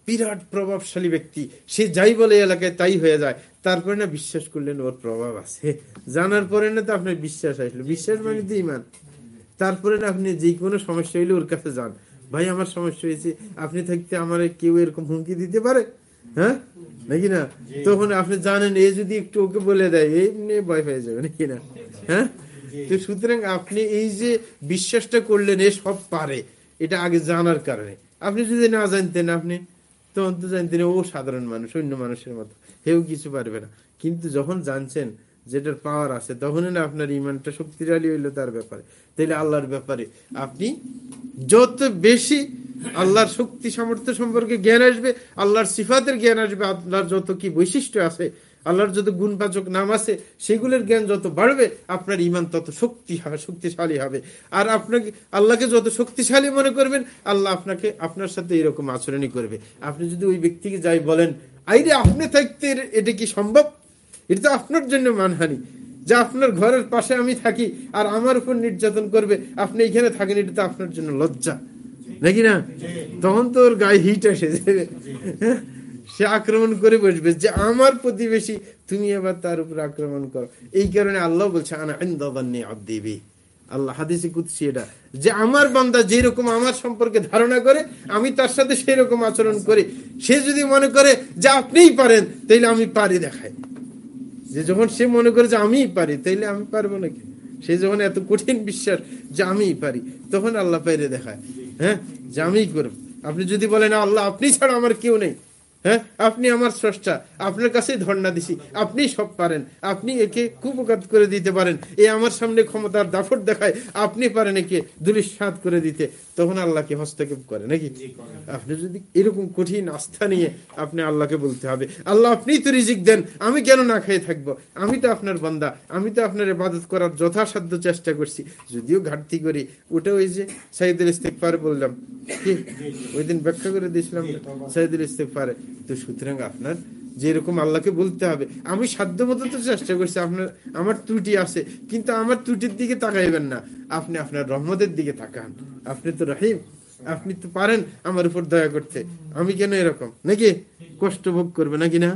বিরাট প্রভাবশালী ব্যক্তি, সে যাই বলে এলাকায় তাই হয়ে যায়। তারপরে না বিশ্বাস করলেন ওর প্রভাব আছে। জানার পরে না তো আপনার বিশ্বাস আসলো। বিশ্বাস মানে তো ইমান তারপরে না আপনি যে কোনো সমস্যা হইলে ওর কাছে যান। ভাই আমার সমস্যা হয়েছে। আপনি থাকতে আমার কেউ এরকম হুমকি দিতে পারে? হ্যাঁ? নাকি না? তখন আপনি জানেন এ যদি একটু ওকে বলে দেয় এমনি ভয় হয়ে যাবে নাকি না? হ্যাঁ? তো সুতরাং আপনি এই যে বিশ্বাসটা করলেন এ সব পারে। এটা আগে জানার কারণে। আপনি যদি না জানতেন আপনি তখন তো জানতেন ও সাধারণ মানুষ অন্য মানুষের মতো। হেউ কিছু পারবে না। কিন্তু যখন জানছেন যেটার পাওয়ার আছে, তখনই না আপনার ইমানটা শক্তিশালী হইল তার ব্যাপারে। তাইলে আল্লাহর ব্যাপারে আপনি যত বেশি আল্লাহর শক্তি সামর্থ্য সম্পর্কে জ্ঞান আসবে, আল্লাহর সিফাতের জ্ঞান আসবে, আল্লাহর যত কি বৈশিষ্ট্য আছে, আল্লাহর যত গুণবাচক নাম আছে, সেগুলোর জ্ঞান যত বাড়বে, আপনার ইমান তত শক্তি শক্তিশালী হবে। আর আপনাকে, আল্লাহকে যত শক্তিশালী মনে করবেন, আল্লাহ আপনাকে, আপনার সাথে এরকম আচরণই করবে। আপনি যদি ওই ব্যক্তিকে যাই বলেন, আইরে, আপনি থাকতে এটা কি সম্ভব? এটা তো আপনার জন্য মানহানি। যে আপনার ঘরের পাশে আমি থাকি আর আমার উপর নির্যাতন করবে, আপনি এখানে থাকেন, এটা তো আপনার জন্য লজ্জা। নাকি না? তখন তো ওর গায়ে হিট যাবে সে আক্রমণ করে বসবে যে আমার প্রতিবেশী, তুমি এবার তার উপর আক্রমণ করো। এই কারণে আল্লাহ বলছে দেবে আল্লাহ হাদিসে কুৎসি এটা। যে আমার বান্দা যেরকম আমার সম্পর্কে ধারণা করে, আমি তার সাথে সেই রকম আচরণ করি। সে যদি মনে করে যে আপনিই পারেন, তাইলে আমি পারি দেখাই যে যখন সে মনে করে যে আমিই পারি, তাইলে আমি পারব নাকি? সে যখন এত কঠিন বিশ্বাস যে আমিই পারি, তখন আল্লাহ পাইরে দেখায়। হ্যাঁ? যে আমিই করব। আপনি যদি বলেন, আল্লাহ, আপনি ছাড়া আমার কেউ নেই। হ্যাঁ? আপনি আমার স্রষ্টা। আপনার কাছে ধর্ণা দিছি। আপনি সব পারেন। আপনি একে কুপকাত করে দিতে পারেন। এ আমার সামনে ক্ষমতার দাফট দেখায় আপনি পারেন একে দুলিশাত করে দিতে। তখন আল্লাহকে হস্তক্ষেপ করে নাকি? আপনি যদি এরকম কঠিন আস্থা নিয়ে আপনি আল্লাহকে বলতে হবে আল্লাহ আপনি তো রিজিক দেন আমি কেন না খেয়ে থাকব? আমি তো আপনার বান্দা আমি তো আপনার ইবাদত করার যথাসাধ্য চেষ্টা করছি। যদিও ঘাটতি করি ওটা ওই যে সাইদুল ইস্তেকফার বললাম। কি? ওই দিন ব্যাখ্যা করে দিয়েছিলাম। সাইদুল ইস্তেকফারে তো সুতরাং আপনার যেরকম আল্লাহকে বলতে হবে। আমি সাধ্য মতো তো চেষ্টা করছি, আপনার, আমার ত্রুটি আছে, কিন্তু আমার ত্রুটির দিকে তাকাইবেন না। আপনি আপনার রহমতের দিকে তাকান। আপনি তো রহিম, আপনি তো পারেন আমার উপর দয়া করতে। আমি কেন এরকম? নাকি কষ্ট ভোগ করবে, নাকি না?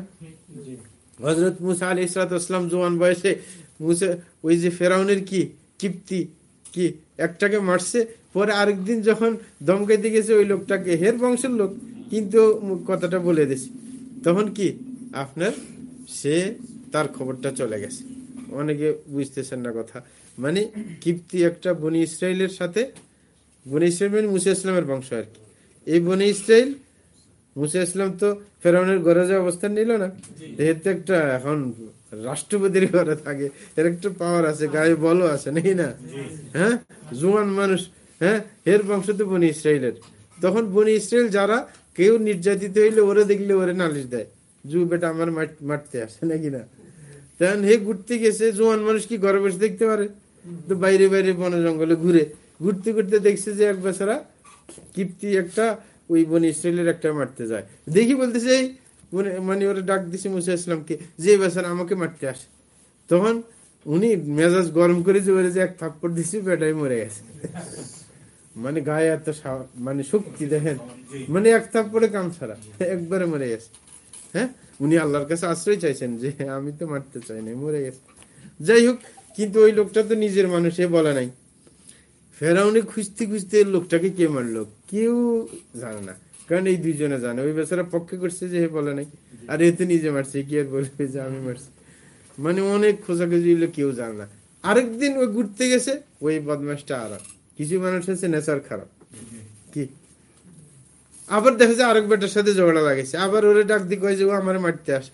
হজরত মুসা আলী ইসলাতাম জোয়ান বয়সে মুসা, ওই যে ফেরাউনের কি কিপ্তি, কি একটাকে মারছে, পরে আরেকদিন যখন দমকাইতে গেছে, ওই লোকটাকে, হের বংশের লোক কিন্তু কথাটা বলে দিছি। তখন কি? আপনার সে তার খবরটা চলে গেছে। অনেকে বুঝতেছেন না কথা। মানে কিপ্তি একটা বনি ইসরায়েলের সাথে বনি ইসরায়েল মানে মুসা ইসলামের বংশ আর কি। এই বনি ইসরায়েল মুসা ইসলাম তো ফেরাউনের গরজে অবস্থান নিল না যেহেতু একটা এখন রাষ্ট্রপতির ঘরে থাকে এর একটা পাওয়ার আছে গায়ে বলও আছে নাকি না? হ্যাঁ? জুয়ান মানুষ হ্যাঁ? এর বংশ তো বনি ইসরায়েলের তখন বনি ইসরায়েল যারা কেউ নির্যাতিত হইলে ওরে দেখলে ওরে নালিশ দেয়। জু বেটা আমার মারতে আসে নাকি না? তখন হে ঘুরতে গেছে, জোয়ান মানুষ কি ঘরে বসে দেখতে পারে? তো বাইরে বাইরে বন জঙ্গলে ঘুরে। ঘুরতে ঘুরতে দেখছে যে এক বেচারা কিপ্তি একটা ওই বনি ইসরায়েলের একটা মারতে যায়। দেখি বলতেছে, এই মানে ওরা ডাক দিছে মুসা ইসলামকে যে বেচারা আমাকে মারতে আসে। তখন উনি মেজাজ গরম করে যে ওরে যে এক থাপ্পড় দিছি, বেটাই মরে গেছে। মানে গায়ে এত মানে শক্তি দেখেন। মানে এক থাপ্পড়ে কাম ছাড়া একবারে মরে গেছে। হ্যাঁ? উনি আল্লাহর কাছে আশ্রয় চাইছেন যে, আমি তো মারতে চাই না মরে গেছে। যাই হোক, কিন্তু ওই লোকটা তো নিজের মানুষ বলে নাই। ফেরাউনি খুঁজতে খুঁজতে লোকটাকে কে মারলো? কেউ জানে না। কারণ এই দুইজনে জানে। ওই বেচারা পক্ষে করছে যে বলে নাই। আর এ তো নিজে মারছে, কি আর বলবে যে আমি মারছি? মানে অনেক খোঁজাখুঁজি কেউ জানে না। আরেকদিন ওই ঘুরতে গেছে, ওই বদমাসটা আর। কিছু মানুষ আছে নেচার খারাপ। কি? আবার দেখা যায় আরেক বেটার সাথে ঝগড়া লাগাইছে। আবার ওরে ডাক দিয়ে কয়ে যে, ও আমার মারতে আস।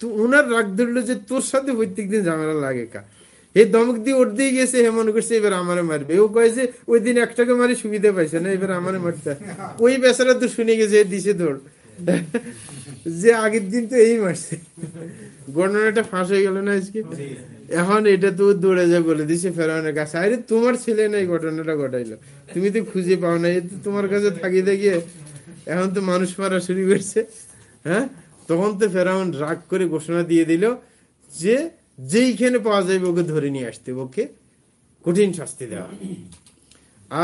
তো ওনার রাগ ধরলো যে, তোর সাথে প্রত্যেক দিন ঝামেলা লাগে কা? এই দমক দিয়ে ওর দিয়ে গেছে, হে মনে করছে, এবার আমারে মারবে। ও কয়ে যে, ওই দিন একটাকে মারি সুবিধা পাইছে না, এবার আমারে মারতে ওই বেচারা তো শুনে গেছে দিছে দৌড়। যে আগের দিন তো এই মারছে। গণনাটা ফাঁস হয়ে গেল না আজকে? এখন এটা তো দৌড়ে যায় বলে দিছে, ফেরাউনের কাছে। আরে, তোমার ছেলে নাই ঘটনাটা ঘটাইলো? তুমি তো খুঁজে পাও না তোমার কাছে থাকি দেখিয়ে এখন তো মানুষ মারা শুরু করছে হ্যাঁ? তখন তো ফেরাউন রাগ করে ঘোষণা দিয়ে দিল যে যেইখানে পাওয়া যাবে ওকে ধরে নিয়ে আসতে, ওকে কঠিন শাস্তি দেওয়া।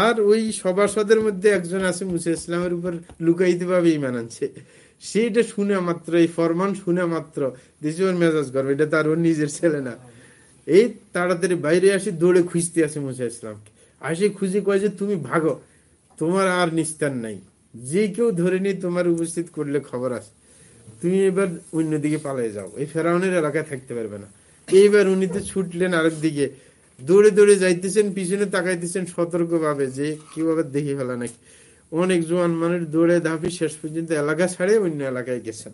আর ওই সভাসদের মধ্যে একজন আছে, মুসা ইসলামের উপর লুকাইতে পাবে ইমান আনছে। সেইটা শুনে মাত্র, এই ফরমান শুনে মাত্র দেশে ওর মেজাজ করবে, এটা তার ওর নিজের ছেলে না। এই তাড়াতাড়ি বাইরে আসি, দৌড়ে খুঁজতে আসে মুসা ইসলামকে। আসে খুঁজে কয় যে, তুমি ভাগো, তোমার আর নিস্তার নাই। যে কেউ ধরে নিয়ে তোমার উপস্থিত করলে খবর আছে। তুমি এবার অন্যদিকে পালিয়ে যাও। এই ফেরাউনের এলাকায় থাকতে পারবে না। এইবার উনি তো ছুটলেন আরেক দিকে। দৌড়ে দৌড়ে যাইতেছেন, পিছনে তাকাইতেছেন সতর্ক ভাবে যে কীভাবে দেখে ফেলা নাকি? অনেক জোয়ান মানুষ দৌড়ে ধাপি শেষ পর্যন্ত এলাকা ছাড়ে অন্য এলাকায় গেছেন।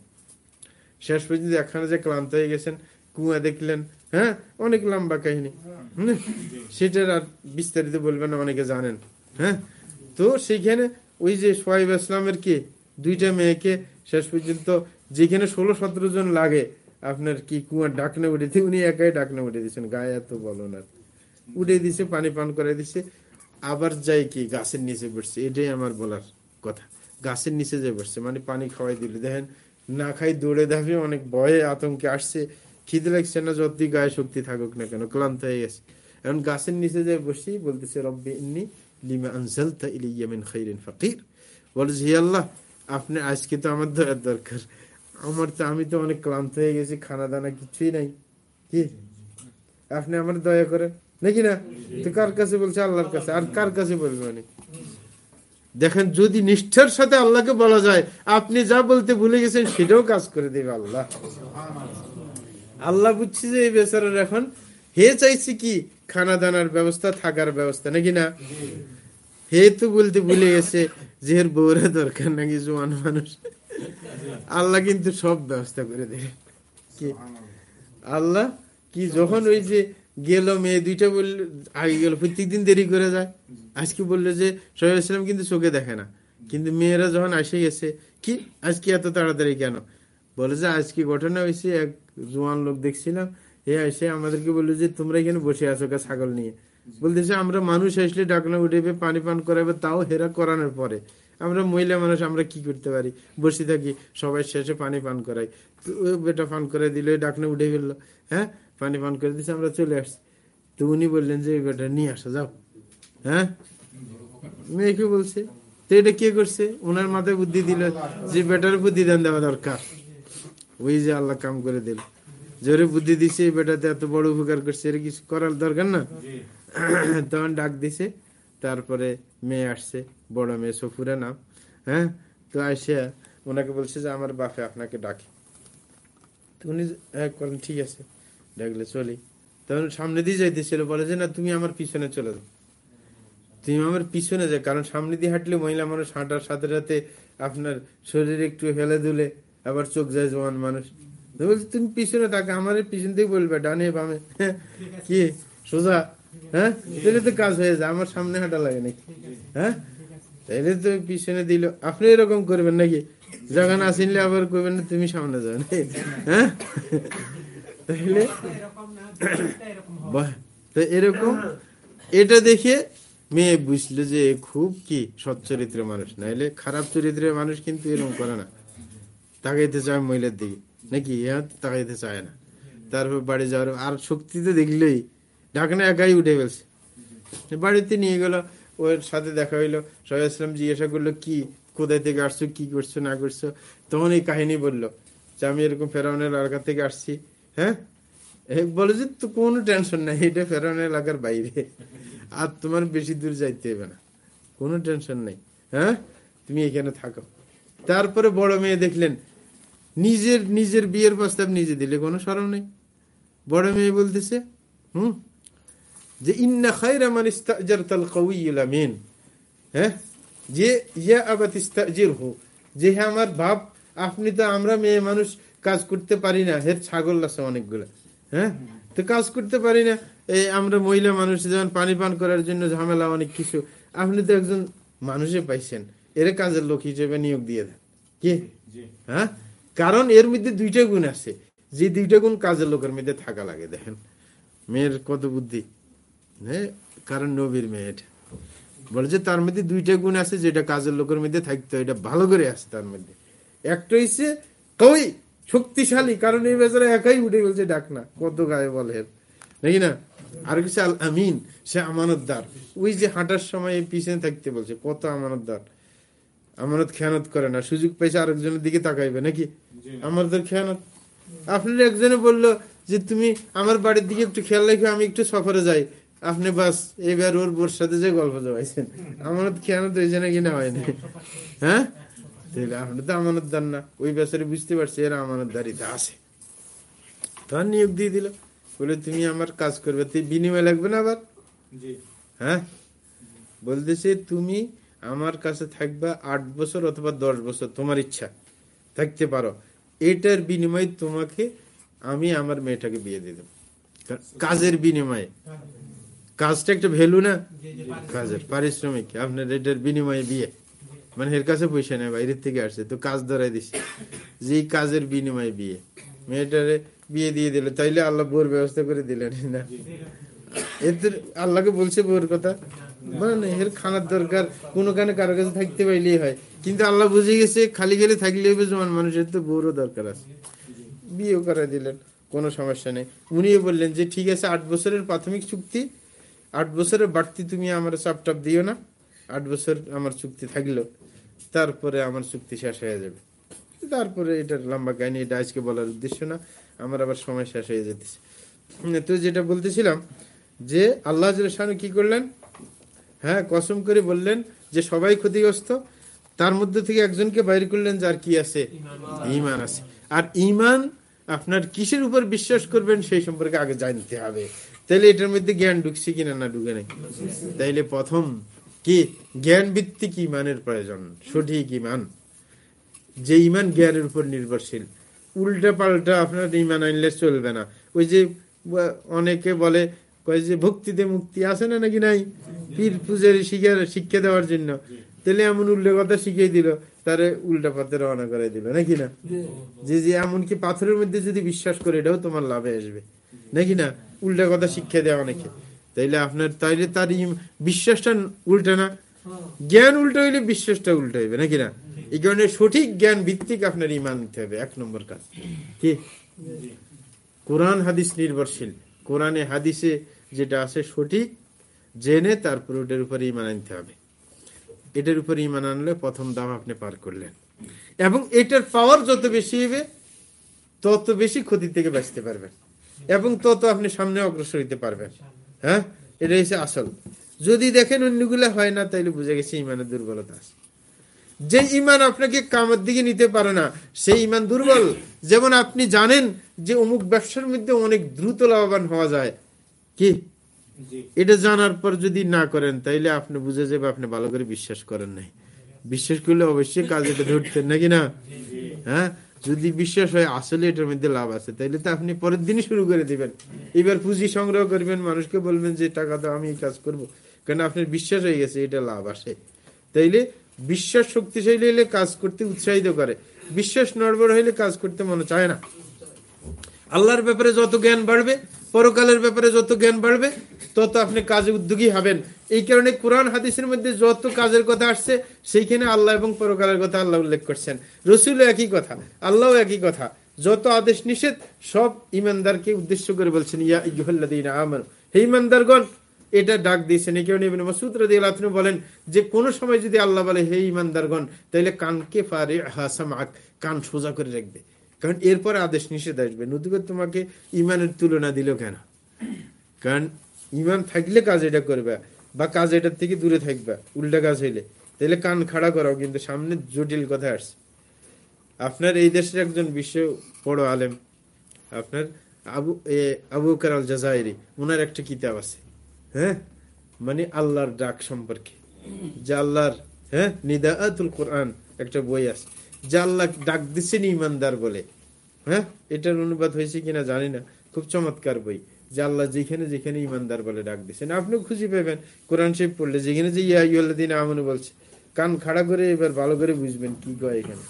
শেষ পর্যন্ত একখানে যে ক্লান্ত হয়ে গেছেন, কুয়া দেখলেন হ্যাঁ? অনেক লম্বা কাহিনী। সেটার আর বিস্তারিত বলবেন অনেকে জানেন। হ্যাঁ? তো সেইখানে ওই যে সোহাইব ইসলামের কি, দুইটা মেয়েকে শেষ পর্যন্ত যেখানে ষোলো সতেরো জন লাগে, আপনার কি কুয়ার ডাকনা উঠে দিয়ে উনি একাই ডাকনা উঠে দিচ্ছেন গায়ে এত বলো না উঠে দিছে, পানি পান করে দিছে, আবার যাই কি গাছের নিচে বসছে, এটাই আমার বলার কথা। গাছের নিচে যে বসছে মানে পানি খাওয়াই দিলে। দেখেন, না খাই দৌড়ে ধাপে অনেক ভয়ে আতঙ্কে আসছে খিদে লাগছে না, যতই গায়ে শক্তি থাকুক না কেন, ক্লান্ত হয়ে গেছে। এখন গাছের নিচে যে বসি, বলতেছে, রব্বি লিমা আনজালতা ইলাইয়া খাইরিন ফাকির। বলছে আল্লাহ, আপনি আজকে তো আমার দয়ার দরকার। আমার তো, আমি তো অনেক ক্লান্ত হয়ে গেছি খানা দানা কিছুই নাই। কি? আপনি আমার দয়া করেন। নাকি না? তো কার কাছে বলছে? আল্লাহর কাছে। আর কার কাছে বলবে মানে দেখেন, যদি নিষ্ঠার সাথে আল্লাহকে বলা যায়, আপনি যা বলতে ভুলে গেছেন, সেটাও কাজ করে দেবে আল্লাহ। আল্লাহ বুঝছি যে এই বেচারার এখন, হে চাইছি কি খানা দানার ব্যবস্থা, থাকার ব্যবস্থা, নাকি না? হে তো বলতে ভুলে গেছে যে এর দরকার নাকি জোয়ান মানুষ। আল্লাহ কিন্তু সব ব্যবস্থা করে দেবে। আল্লাহ কি যখন ওই যে গেল মেয়ে, দুইটা বলল, আগে গেল, প্রত্যেকদিন দেরি করে যায়। আজকে বলল যে সোহেব ইসলাম কিন্তু চোখে দেখে না। কিন্তু মেয়েরা যখন আসে গেছে, কি, আজকে এত তাড়াতাড়ি কেন? বলে যে, আজকে ঘটনা হয়েছে এক জোয়ান লোক দেখছিলাম এ এসে আমাদেরকে বলল যে তোমরা এখানে বসে আছো কা ছাগল নিয়ে? বলতেছে আমরা মানুষ আসলে ডাকনা উঠেবে পানি পান করাবে তাও হেরা করানোর পরে। আমরা মহিলা মানুষ আমরা কি করতে পারি? বসে থাকি সবাই শেষে পানি পান করাই। বেটা পান করে দিল ডাকনা উঠে ফেলল। হ্যাঁ? পানি পান করে দিচ্ছে আমরা চলে আসছি। তো উনি বললেন যে বেটা নিয়ে আসা যাও। হ্যাঁ? মেয়েকে বলছে তো এটা কে করছে? ওনার মাথায় বুদ্ধি দিল যে বেটার বুদ্ধি দেন দেওয়া দরকার। ওই যে আল্লাহ কাম করে দিল। জোরে বুদ্ধি দিছে বেটাতে এত বড় উপকার করছে এর কিছু করার দরকার না? তখন ডাক দিছে তারপরে মেয়ে আসছে বড় মেয়ে সফুরা নাম হ্যাঁ? তো আসে ওনাকে বলছে যে আমার বাপে আপনাকে ডাকে। তো উনি হ্যাঁ করেন ঠিক আছে। ডাকলে চলি। তখন সামনে দিয়ে যাইতেছিল বলে যে না তুমি আমার পিছনে চলে যাও। তুমি আমার পিছনে যাও কারণ সামনে দিয়ে হাঁটলে মহিলা মানুষ হাঁটার সাথে সাথে আপনার শরীর একটু হেলে দুলে আবার চোখ যায় জওয়ান মানুষ। বলছে, তুমি পিছনে তাকে আমার পিছন থেকে বলবে, ডানে বামে। কি? সোজা? হ্যাঁ? তাহলে তো কাজ হয়ে যায়, আমার সামনে হাঁটা লাগে নাকি? হ্যাঁ? তাইলে তো পিছনে দিল। আপনি এরকম করবেন নাকি? যখন আসিনলে আবার করবেন না, তুমি সামনে যাও হ্যাঁ? তাহলে তো এরকম। এটা দেখে মেয়ে বুঝলো যে খুব কি সৎ চরিত্রের মানুষ। নাইলে খারাপ চরিত্রের মানুষ কিন্তু এরকম করে না। তাকাইতে চায় মহিলার দিকে। নাকি ইহা তাকাইতে চায় না। তারপর বাড়ি যাওয়ার আর শক্তিতে দেখলেই ঢাকনা একাই উঠে ফেলছে। বাড়িতে নিয়ে গেল, ওর সাথে দেখা হইল। সবাই ইসলাম জিজ্ঞাসা করল, কি? কোথায় থেকে আসছো? কি করছ, না করছ? তখন এই কাহিনী বলল, যে আমি এরকম ফেরাউনের এলাকা থেকে আসছি। হ্যাঁ? বলে যে, তো কোনো টেনশন নাই, এটা ফেরাউনের এলাকার বাইরে। আর তোমার বেশি দূর যাইতে হবে না। কোনো টেনশন নাই। হ্যাঁ? তুমি এখানে থাকো। তারপরে বড় মেয়ে দেখলেন নিজের নিজের বিয়ের প্রস্তাব নিজে দিলে কোনো সরম নেই। বড় মেয়ে বলতেছে হুম? যে ইন্না খায়রা মান আমিন। হ্যাঁ? যে ইয়া আবাত ইস্তাজিরহু। যে হ্যাঁ আমার বাপ আপনি তো আমরা মেয়ে মানুষ কাজ করতে পারি না। হের ছাগল আছে অনেকগুলো। হ্যাঁ? তো কাজ করতে পারি না। এই আমরা মহিলা মানুষ যেমন পানি পান করার জন্য ঝামেলা অনেক কিছু। আপনি তো একজন মানুষে পাইছেন। এর কাজের লোক হিসেবে নিয়োগ দিয়ে দেন। কি? হ্যাঁ? কারণ এর মধ্যে দুইটা গুণ আছে। যে দুইটা গুণ কাজের লোকের মধ্যে থাকা লাগে, দেখেন। মেয়ের কত বুদ্ধি হ্যাঁ কারণ নবীর মেয়ে এটা। বলে যে তার মধ্যে দুইটা গুণ আছে, যেটা কাজের লোকের মধ্যে থাকতো এটা ভালো করে আছে তার মধ্যে। একটা হচ্ছে কই? শক্তিশালী, কারণ এই বেচারা একাই উঠে বলছে ডাক না কত গায়ে বলে। নাকি না? আর কিছু আল আমিন সে আমানতদার। ওই যে হাঁটার সময় পিছনে থাকতে বলছে, কত আমানতদার। আমানত খেয়ানত করে না সুযোগ পাইছে আরেকজনের দিকে তাকাইবে নাকি? আমাদের খেয়ানত। আপনার একজনে বলল যে তুমি আমার বাড়ির দিকে একটু খেয়াল রাখো আমি একটু সফরে যাই। আপনি বাস এবার ওর বোর সাথে যে গল্প জমাইছেন। আমানত খেয়ানত হয়েছে নাকি না হয়নি হ্যাঁ? আপনি তো আমানতদার না। ওই বেচারে বুঝতে পারছি এরা আমানতদারিতে আছে। তার নিয়োগ দিয়ে দিল। বলে তুমি আমার কাজ করবে তুই বিনিময় লাগবে না আবার? হ্যাঁ? বলতেছে তুমি আমার কাছে থাকবা আট বছর অথবা দশ বছর তোমার ইচ্ছা। থাকতে পারো। এটার বিনিময়ে তোমাকে আমি আমার মেয়েটাকে বিয়ে দিয়ে দেবো। কা- কাজের বিনিময়ে। কাজটা একটা ভ্যালু না? কাজের পারিশ্রমিক। আপনার এটার বিনিময়ে বিয়ে। মানে এর কাছে পয়সা নেই বাইরের থেকে আসছে। তো কাজ ধরাই দিছে। যে কাজের বিনিময়ে বিয়ে। মেয়েটারে বিয়ে দিয়ে দিল তাইলে আল্লাহ বোর ব্যবস্থা করে দিলেন না? এদের আল্লাহকে বলছে বোর কথা। মানে খানার দরকার, কোনো কানে কারও কাছে থাকতে পাইলেই হয়। কিন্তু আল্লাহ বুঝে গেছে, খালি গেলে থাকলে বেজমান মানুষের তো বউরও দরকার আছে। বিয়ে করে দিলেন, কোনো সমস্যা নেই। উনিও বললেন যে, ঠিক আছে, আট বছরের প্রাথমিক চুক্তি, আট বছরের বাড়তি তুমি আমার চাপ টাপ দিও না, আট বছর আমার চুক্তি থাকল, তারপরে আমার চুক্তি শেষ হয়ে যাবে। তারপরে এটার লম্বা কাহিনী, এটা আজকে বলার উদ্দেশ্য না, আমার আবার সময় শেষ হয়ে যেতেছে। তো যেটা বলতেছিলাম যে, আল্লাহ কি করলেন? হ্যাঁ কসম করে বললেন যে সবাই ক্ষতিগ্রস্ত। তার মধ্যে থেকে একজনকে বাইর করলেন যার কি আছে? ইমান আছে। আর ইমান আপনার কিসের উপর বিশ্বাস করবেন সেই সম্পর্কে আগে জানতে হবে। তাইলে এটার মধ্যে জ্ঞান ঢুকছে কিনা না ঢুকে নাই? তাইলে প্রথম কি? জ্ঞান ভিত্তিক ইমানের প্রয়োজন সঠিক ইমান। যে ইমান জ্ঞানের উপর নির্ভরশীল। উল্টা পাল্টা আপনার ইমান আনলে চলবে না। ওই যে অনেকে বলে কয় যে ভক্তিতে মুক্তি আছে না নাকি নাই? পীর পূজারি শিখা শিক্ষা দেওয়ার জন্য। তাহলে এমন উল্টা কথা শিখিয়ে দিল, তারে উল্টা পথে রওনা করে দিল, নাকি না? যে যে এমনকি পাথরের মধ্যে যদি বিশ্বাস করে, এটাও তোমার লাভে আসবে। নাকি না? উল্টা কথা শিক্ষা দেওয়া অনেকে। তাইলে আপনার তাইলে তার বিশ্বাসটা উল্টা না? জ্ঞান উল্টো হইলে বিশ্বাসটা উল্টো হইবে, নাকি না? এই কারণে সঠিক জ্ঞান ভিত্তিক আপনার ইমান নিতে হবে, এক নম্বর কাজ। কি? কোরআন, হাদিস নির্ভরশীল। কোরআনে, হাদিসে যেটা আছে সঠিক, জেনে তারপর ওটার উপরে ইমান আনতে হবে। এটার উপরে ইমান আনলে প্রথম দাম আপনি পার করলেন। এবং এটার পাওয়ার যত বেশি হবে, তত বেশি ক্ষতি থেকে বাঁচতে পারবেন। এবং তত আপনি সামনে অগ্রসর হইতে পারবেন। হ্যাঁ? এটা হচ্ছে আসল। যদি দেখেন অন্যগুলো হয় না, তাইলে বুঝে গেছে ইমানের দুর্বলতা আছে। যে ইমান আপনাকে কামের দিকে নিতে পারে না সেই ইমান দুর্বল। যেমন আপনি জানেন যে অমুক ব্যবসার মধ্যে অনেক দ্রুত লাভবান হওয়া যায়। কি? এটা জানার পর যদি না করেন তাইলে আপনি বুঝে যাবে আপনি ভালো করে বিশ্বাস করেন নাই। বিশ্বাস করলে অবশ্যই কাজ এটা ধরতেন নাকি না? হ্যাঁ? যদি বিশ্বাস হয় আসলে এটার মধ্যে লাভ আছে তাইলে তো আপনি পরের দিনই শুরু করে দিবেন। এবার পুঁজি সংগ্রহ করবেন মানুষকে বলবেন যে টাকা তো আমি এই কাজ করব। কারণ আপনার বিশ্বাস হয়ে গেছে এটা লাভ আসে তাইলে বিশ্বাস শক্তিশালী হলে কাজ করতে উৎসাহিত করে। বিশ্বাস নড়বড় হইলে কাজ করতে মনে চায় না। আল্লাহর ব্যাপারে যত জ্ঞান বাড়বে পরকালের ব্যাপারে যত জ্ঞান বাড়বে, তত আপনি কাজে উদ্যোগী হবেন। এই কারণে কোরআন হাদিসের মধ্যে যত কাজের কথা আসছে, সেইখানে আল্লাহ এবং পরকালের কথা আল্লাহ উল্লেখ করছেন। রসুল একই কথা আল্লাহ একই কথা। যত আদেশ নিষেধ, সব ইমানদারকে উদ্দেশ্য করে বলছেন, ইয়া ইয়ুহাল্লাযীনা আমানু হে ইমানদারগণ, এটা ডাক দিয়েছেন। এই কারণে ইবনে মাসউদ রাদিয়াল্লাহু আনহু বলেন যে, কোন সময় যদি আল্লাহ বলে, হে ইমানদারগণ তাহলে কানকে ফারে হাসামাক কান সোজা করে রাখবে কারণ এরপর আদেশ নিষেধ আসবে। নতুবা তোমাকে ইমানের তুলনা দিল কেন? কারণ ইমান থাকলে কাজ এটা করবে, বা কাজ এটার থেকে দূরে থাকবে, উল্টা কাজ হইলে। তাহলে কান খাড়া করাও, কিন্তু সামনে জটিল কথা আসছে। আপনার এই দেশের একজন বিশ্ব বড় আলেম, আপনার আবু আবু বকর আল জাজাইরি ওনার একটা কিতাব আছে হ্যাঁ? মানে আল্লাহর ডাক সম্পর্কে। যে আল্লাহর হ্যাঁ? নিদাআতুল কোরআন একটা বই আছে। যে আল্লাহ ডাক দিচ্ছেন ইমানদার বলে। হ্যাঁ? এটার অনুবাদ হয়েছে কিনা জানি না। খুব চমৎকার বই। যে আল্লাহ যেখানে যেখানে ইমানদার বলে ডাক দিচ্ছেন আপনিও খুশি পাবেন। কোরআন শরীফ পড়লে যেখানে যে ইয়াদিন আমন বলছে, কান খাড়া করে এবার ভালো করে বুঝবেন কি কয় এখানে।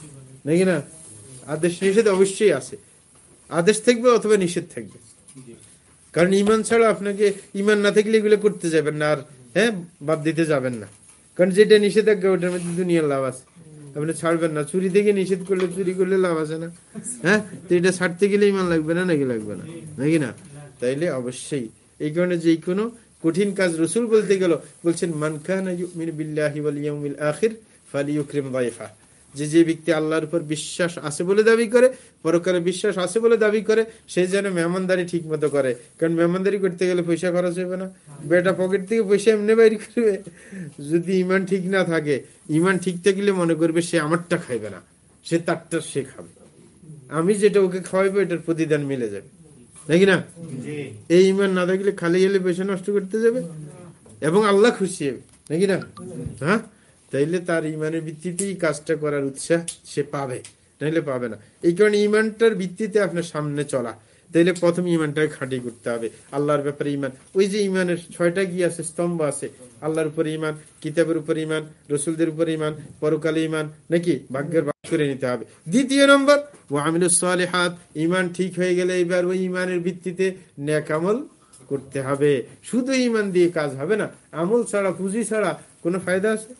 নাকি না? আদেশ নিষেধ অবশ্যই আছে। আদেশ থাকবে অথবা নিষেধ থাকবে। কারণ ইমান ছাড়া আপনাকে ইমান না থাকলে এগুলো করতে যাবেন না আর হ্যাঁ? বাদ দিতে যাবেন না। কারণ যেটা নিষেধাজ্ঞা, ওটার মধ্যে দুনিয়ার লাভ আছে। আপনি ছাড়বেন না। চুরি থেকে নিষেধ করলে চুরি করলে লাভ আছে না। হ্যাঁ? তো এটা ছাড়তে গেলে ইমান লাগবে না, নাকি লাগবে না? নাকি না? তাইলে অবশ্যই এই কারণে যে কোনো কঠিন কাজ রসুল বলতে গেল, বলছেন মানকানা বিল্লাহি ওয়াল ইয়াউমিল আখির ফালিয়ুকরিম দাইফা। যে যে ব্যক্তি আল্লাহর উপর বিশ্বাস আছে বলে দাবি করে পরকালে বিশ্বাস আছে বলে দাবি করে সে যেন মেহমানদারি ঠিক মতো করে। কারণ মেহমানদারি করতে গেলে পয়সা খরচ হবে না। বেটা পকেট থেকে পয়সা এমনি বাইরে করবে। যদি ইমান ঠিক না থাকে ইমান ঠিক থাকলে মনে করবে সে আমারটা খাইবে না। সে তারটা সে খাবে। আমি যেটা ওকে খাওয়াইবো এটার প্রতিদান মিলে যাবে। নাকি না এই ইমান না থাকলে খালি গেলে পয়সা নষ্ট করতে যাবে। এবং আল্লাহ খুশি হবে। নাকি না হ্যাঁ? তাইলে তার ইমানের ভিত্তিতেই কাজটা করার উৎসাহ সে পাবে, নাইলে পাবে না। এই কারণে ইমানটার ভিত্তিতে আপনার সামনে চলা, তাইলে প্রথম ইমানটাকে খাঁটি করতে হবে। আল্লাহর ব্যাপারে ইমান, ওই যে ইমানের ছয়টা কি আছে, স্তম্ভ আছে, আল্লাহর উপরে ইমান, কিতাবের উপর ইমান, রসুলদের উপর ইমান, পরকালে ইমান, নাকি ভাগ্যের ভাগ করে নিতে হবে। দ্বিতীয় নম্বর ও আমিনুসালেহাত ইমান ঠিক হয়ে গেলে এবার ওই ইমানের ভিত্তিতে ন্যাকামল করতে হবে। শুধু ইমান দিয়ে কাজ হবে না, আমল ছাড়া, পুঁজি ছাড়া কোনো ফায়দা আছে?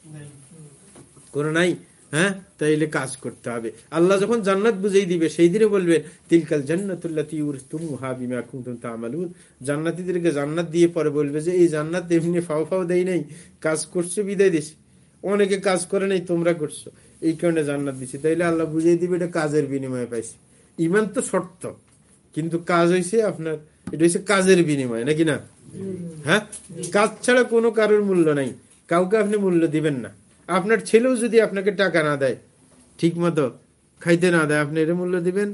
কোনো নাই হ্যাঁ? তাইলে কাজ করতে হবে। আল্লাহ যখন জান্নাত বুঝেই দিবে সেই দিনে বলবেন তিলকাল বিমা জান্নাতীদেরকে জান্নাত দিয়ে পরে বলবে যে এই জান্নাত এমনি ফাও ফাও দেয় নাই কাজ করছে বিদায় দিছি। অনেকে কাজ করে নাই তোমরা করছ। এই কারণে জান্নাত দিছি। তাইলে আল্লাহ বুঝিয়ে দিবে এটা কাজের বিনিময়ে পাইছি। ইমান তো শর্ত কিন্তু কাজ হয়েছে আপনার এটা হচ্ছে কাজের বিনিময় নাকি না? হ্যাঁ? কাজ ছাড়া কোনো কারোর মূল্য নাই। কাউকে আপনি মূল্য দিবেন না। আপনার ছেলেও যদি আপনাকে টাকা না দেয় ঠিক মতো খাইতে না দেয়, আপনি এর মূল্য দিবেন?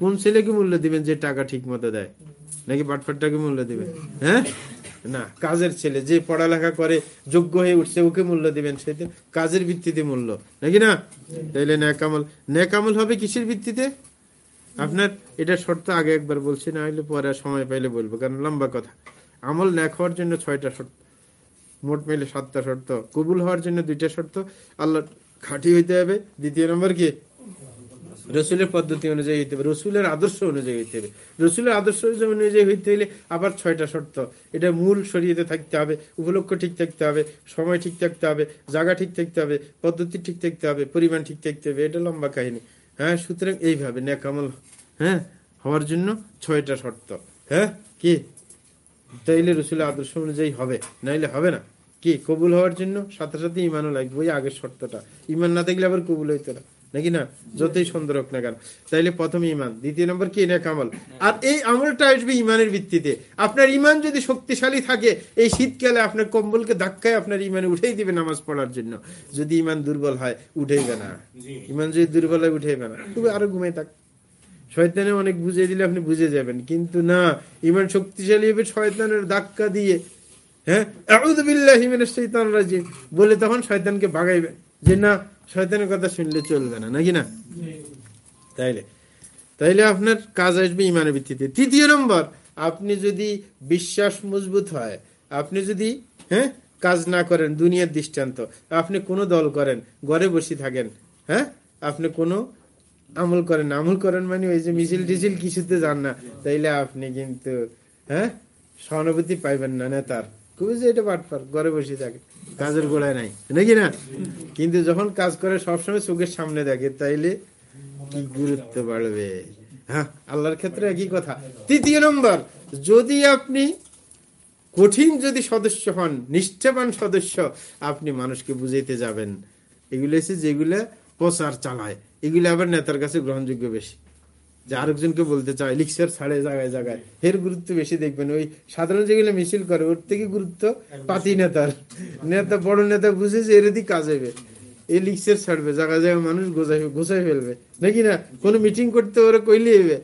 কোন ছেলেকে মূল্য দিবেন যে টাকা ঠিক মতো দেয়? নাকি বাটফাটটাকে মূল্য দিবেন? হ্যাঁ? না, কাজের ছেলে যে পড়ালেখা করে, যোগ্য হয়ে উঠছে, ওকে মূল্য দিবেন সেটা কাজের ভিত্তিতে মূল্য। নাকি না? তাইলে ন্যাকামল ন্যাকামল হবে কিসের ভিত্তিতে? আপনার এটা শর্ত আগে একবার বলছি, না হলে পরে সময় পাইলে বলব, কারণ লম্বা কথা। আমল ন্যাক হওয়ার জন্য ছয়টা শর্ত। মোট মিলে সাতটা শর্ত। কবুল হওয়ার জন্য দুইটা শর্ত। আল্লাহ খাঁটি হইতে হবে। দ্বিতীয় নম্বর কি? রসুলের পদ্ধতি অনুযায়ী হইতে হবে। রসুলের আদর্শ অনুযায়ী হইতে হবে। রসুলের আদর্শ অনুযায়ী হইতে হইলে আবার ছয়টা শর্ত। এটা মূল শরীয়তে থাকতে হবে। উপলক্ষ ঠিক থাকতে হবে। সময় ঠিক থাকতে হবে। জায়গা ঠিক থাকতে হবে। পদ্ধতি ঠিক থাকতে হবে। পরিমাণ ঠিক থাকতে হবে। এটা লম্বা কাহিনী। হ্যাঁ সুতরাং এইভাবে ন্যাকামল হ্যাঁ হওয়ার জন্য ছয়টা শর্ত। হ্যাঁ কি? তাইলে রসুলের আদর্শ অনুযায়ী হবে নাইলে হবে না। কি কবুল হওয়ার জন্য? সাথে সাথে ইমানও লাগবে ওই আগের শর্তটা। ইমান না থাকলে আবার কবুল হইতো না। নাকি না? যতই সুন্দর হোক না কেন। তাইলে প্রথম ইমান দ্বিতীয় নম্বর কি? নেক আমল। আর এই আমলটা আসবে ইমানের ভিত্তিতে। আপনার ইমান যদি শক্তিশালী থাকে এই শীতকালে আপনার কম্বলকে ধাক্কায় আপনার ইমানে উঠেই দিবে নামাজ পড়ার জন্য। যদি ইমান দুর্বল হয় উঠেইবে না। ইমান যদি দুর্বল হয় উঠেইবে না। তবে আরও ঘুমাই থাক। শয়তানে অনেক বুঝিয়ে দিলে আপনি বুঝে যাবেন। কিন্তু না, ইমান শক্তিশালী হবে শয়তানের ধাক্কা দিয়ে। হ্যাঁ? বলে তখন শয়তানকে ভাগাইবে যে না, শয়তানের কথা শুনলে চলবে না। নাকি না? তাইলে। তাইলে আপনার কাজ আসবে ইমানের ভিত্তিতে। তৃতীয় নম্বর, আপনি যদি বিশ্বাস মজবুত হয়, আপনি যদি হ্যাঁ কাজ না করেন, দুনিয়ার দৃষ্টান্ত, আপনি কোনো দল করেন, ঘরে বসে থাকেন হ্যাঁ আপনি কোনো আমল করেন আমল করেন মানে ওই যে মিছিল টিছিল কিছুতে যান না। তাইলে আপনি কিন্তু হ্যাঁ? সহানুভূতি পাইবেন না নেতার। খুবই যে এটা বাটপার, ঘরে বসে থাকে। কাজের গোড়ায় নাই, নাকি না? কিন্তু যখন কাজ করে, সবসময় চোখের সামনে দেখে, তাইলে কি গুরুত্ব বাড়বে? হ্যাঁ আল্লাহর ক্ষেত্রে একই কথা। তৃতীয় নম্বর, যদি আপনি কঠিন যদি সদস্য হন, নিষ্ঠাবান সদস্য, আপনি মানুষকে বুঝাইতে যাবেন। এগুলো এসে যেগুলো প্রচার চালায়। এগুলো আবার নেতার কাছে গ্রহণযোগ্য বেশি। যে আরেকজনকে বলতে চায় লিক্সার ছাড়ে জায়গায় জায়গায়। এর গুরুত্ব বেশি দেখবেন। ওই সাধারণ যেগুলো মিছিল করে, ওর থেকে গুরুত্ব পাতি নেতার। নেতা, বড় নেতা বুঝে যে কাজ হবে এই লিক্সার ছাড়বে, জায়গায় জায়গায় মানুষ গোছাই গোছাই ফেলবে। নাকি না? কোনো মিটিং করতে ওরা কইলে হবে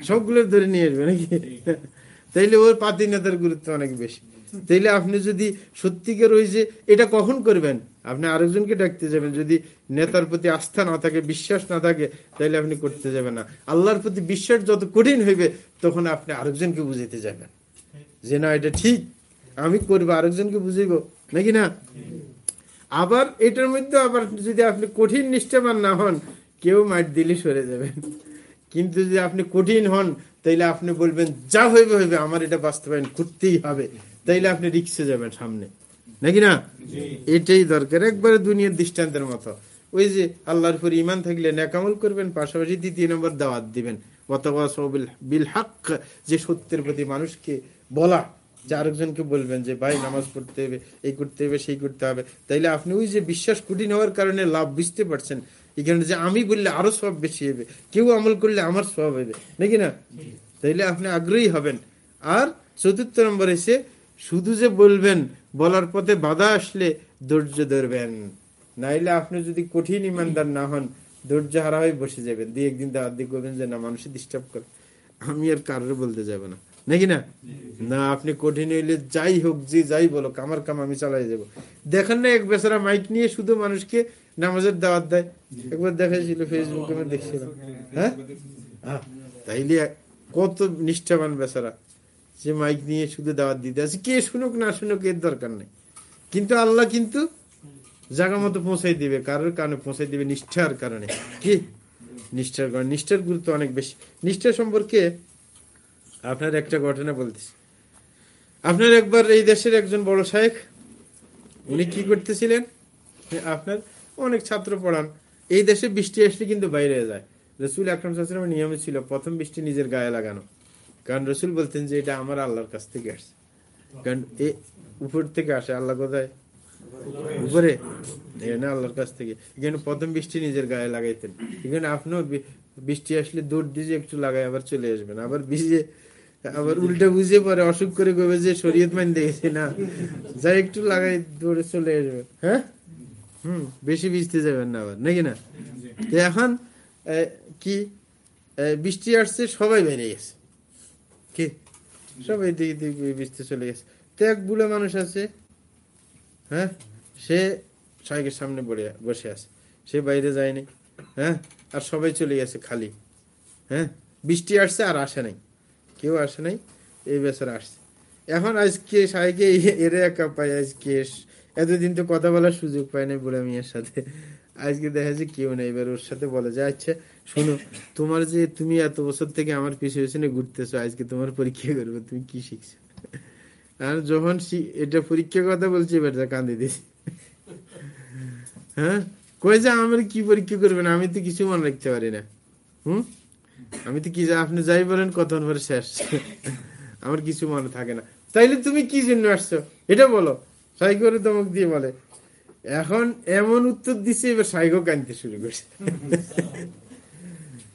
সবগুলো ধরে নিয়ে আসবে নাকি? তাইলে ওর পাতি নেতার গুরুত্ব অনেক বেশি। তাইলে আপনি যদি সত্যিকার ওই যে এটা কখন করবেন? আপনি আরেকজনকে ডাকতে যাবেন। যদি নেতার প্রতি আস্থা না থাকে, বিশ্বাস না থাকে তাহলে আপনি করতে যাবেন না। আল্লাহর প্রতি বিশ্বাস যত কঠিন হইবে, তখন আপনি আরেকজনকে বুঝাইতে যাবেন। যে না, এটা ঠিক, আমি করব, আরেকজনকে বুঝাইব। নাকি না? আবার এটার মধ্যে আবার যদি আপনি কঠিন নিষ্ঠাবান না হন, কেউ মাঠ দিলে সরে যাবেন কিন্তু যদি আপনি কঠিন হন, তাইলে আপনি বলবেন, যা হইবে হইবে, আমার এটা বাস্তবায়ন করতেই হবে। তাইলে আপনি রিক্সে যাবেন সামনে। নাকি না? এটাই দরকার। একবারে দুনিয়ার দৃষ্টান্তের মতো। ওই যে আল্লাহর পর ইমান থাকলে ন্যাকামল করবেন, পাশাপাশি দ্বিতীয় নম্বর দাওয়াত দিবেন। বিল হক, যে সত্যের প্রতি মানুষকে বলা, যে আরেকজনকে বলবেন যে, ভাই, নামাজ পড়তে হবে, এই করতে হবে, সেই করতে হবে। তাইলে আপনি ওই যে বিশ্বাস কঠিন হওয়ার কারণে লাভ বুঝতে পারছেন। এখানে যে আমি বললে আরও সব বেশি হবে। কেউ আমল করলে আমার সব হবে। নাকি না? তাইলে আপনি আগ্রহী হবেন। আর চতুর্থ নম্বর এসে শুধু যে বলবেন, বলার পথে বাধা আসলে ধৈর্য ধরবেন। নাইলে আপনি যদি কঠিন ইমানদার না হন, ধৈর্য হারা হয়ে বসে যাবেন। দুই একদিন দাওয়াত দিয়ে করবেন যে, না মানুষের ডিস্টার্ব করে। আমি আর কারোর বলতে যাব না। নাকি না? না, আপনি কঠিন হইলে যাই হোক, যে যাই বলো আমার কাম আমি চালাই যাব। দেখেন না, এক বেচারা মাইক নিয়ে শুধু মানুষকে নামাজের দাওয়াত দেয়। একবার দেখাইছিল ফেসবুকে দেখছিলাম। হ্যাঁ? তাইলে কত নিষ্ঠাবান বেচারা। যে মাইক নিয়ে শুধু দাওয়াত দিতে আছে। কে শুনুক, না শুনুক, এর দরকার নেই। কিন্তু আল্লাহ কিন্তু জায়গা মতো পৌঁছাই দিবে। কারোর কারণে পৌঁছাই দিবে নিষ্ঠার কারণে। কি? নিষ্ঠার কারণে। নিষ্ঠার গুরুত্ব অনেক বেশি। নিষ্ঠা সম্পর্কে আপনার একটা ঘটনা বলতেছি। আপনার একবার এই দেশের একজন বড় শাহেক উনি কি করতেছিলেন? আপনার অনেক ছাত্র পড়ান। এই দেশে বৃষ্টি আসলে কিন্তু বাইরে যায়। রসুল আকরম সালামের নিয়মে ছিল, প্রথম বৃষ্টি নিজের গায়ে লাগানো। কারণ রসুল বলতেন যে এটা আমার আল্লাহর কাছ থেকে আসছে। কারণ এ উপর থেকে আসে, আল্লাহ কোথায়? উপরে। না আল্লাহর কাছ থেকে। এখানে প্রথম বৃষ্টি নিজের গায়ে লাগাইতেন। এখানে আপনিও বৃষ্টি আসলে দৌড় দিয়ে একটু লাগাই আবার চলে আসবেন। আবার ভিজে, আবার উল্টা বুঝে পরে অসুখ করে কবে যে শরীয়ত মান দেখেছে না। যাই একটু লাগাই দৌড়ে চলে আসবে হ্যাঁ? হম, বেশি ভিজতে যাবেন না আবার, নাকি না? এখন কি? বৃষ্টি আসছে, সবাই বেরিয়ে গেছে। কি? সবাই দিকে দিকে ভিজতে চলে গেছে। তো এক বুড়ো মানুষ আছে হ্যাঁ? সে সাইকের সামনে বসে আছে। সে বাইরে যায়নি হ্যাঁ? আর সবাই চলে গেছে খালি হ্যাঁ? বৃষ্টি আসছে আর আসে নাই। কেউ আসে নাই, এই বেচারা আসছে। এখন আজকে সাইকে এরে একা পাই আজকে এতদিন তো কথা বলার সুযোগ পাই নাই বুড়া সাথে। আজকে দেখা যায় কেউ নেই, এবার ওর সাথে বলে যে আচ্ছা শোনো, তোমার যে তুমি এত বছর থেকে আমার পিছনে পিছনে ঘুরতেছো, আজকে তোমার পরীক্ষা করবে, তুমি কি শিখছো? আর যখন এটা পরীক্ষার কথা বলছি, এবার কান্দি দিছি হ্যাঁ? কয়ে যে আমার কি পরীক্ষা করবেন? আমি তো কিছু মনে রাখতে পারি না। হুম? আমি তো কি আপনি যাই বলেন কতক্ষণ পরে শেষ। আমার কিছু মনে থাকে না। তাইলে তুমি কি জন্য আসছো? এটা বলো। সাই করে দমক দিয়ে বলে। এখন এমন উত্তর দিছে, এবার সাইকো কানতে শুরু করছে।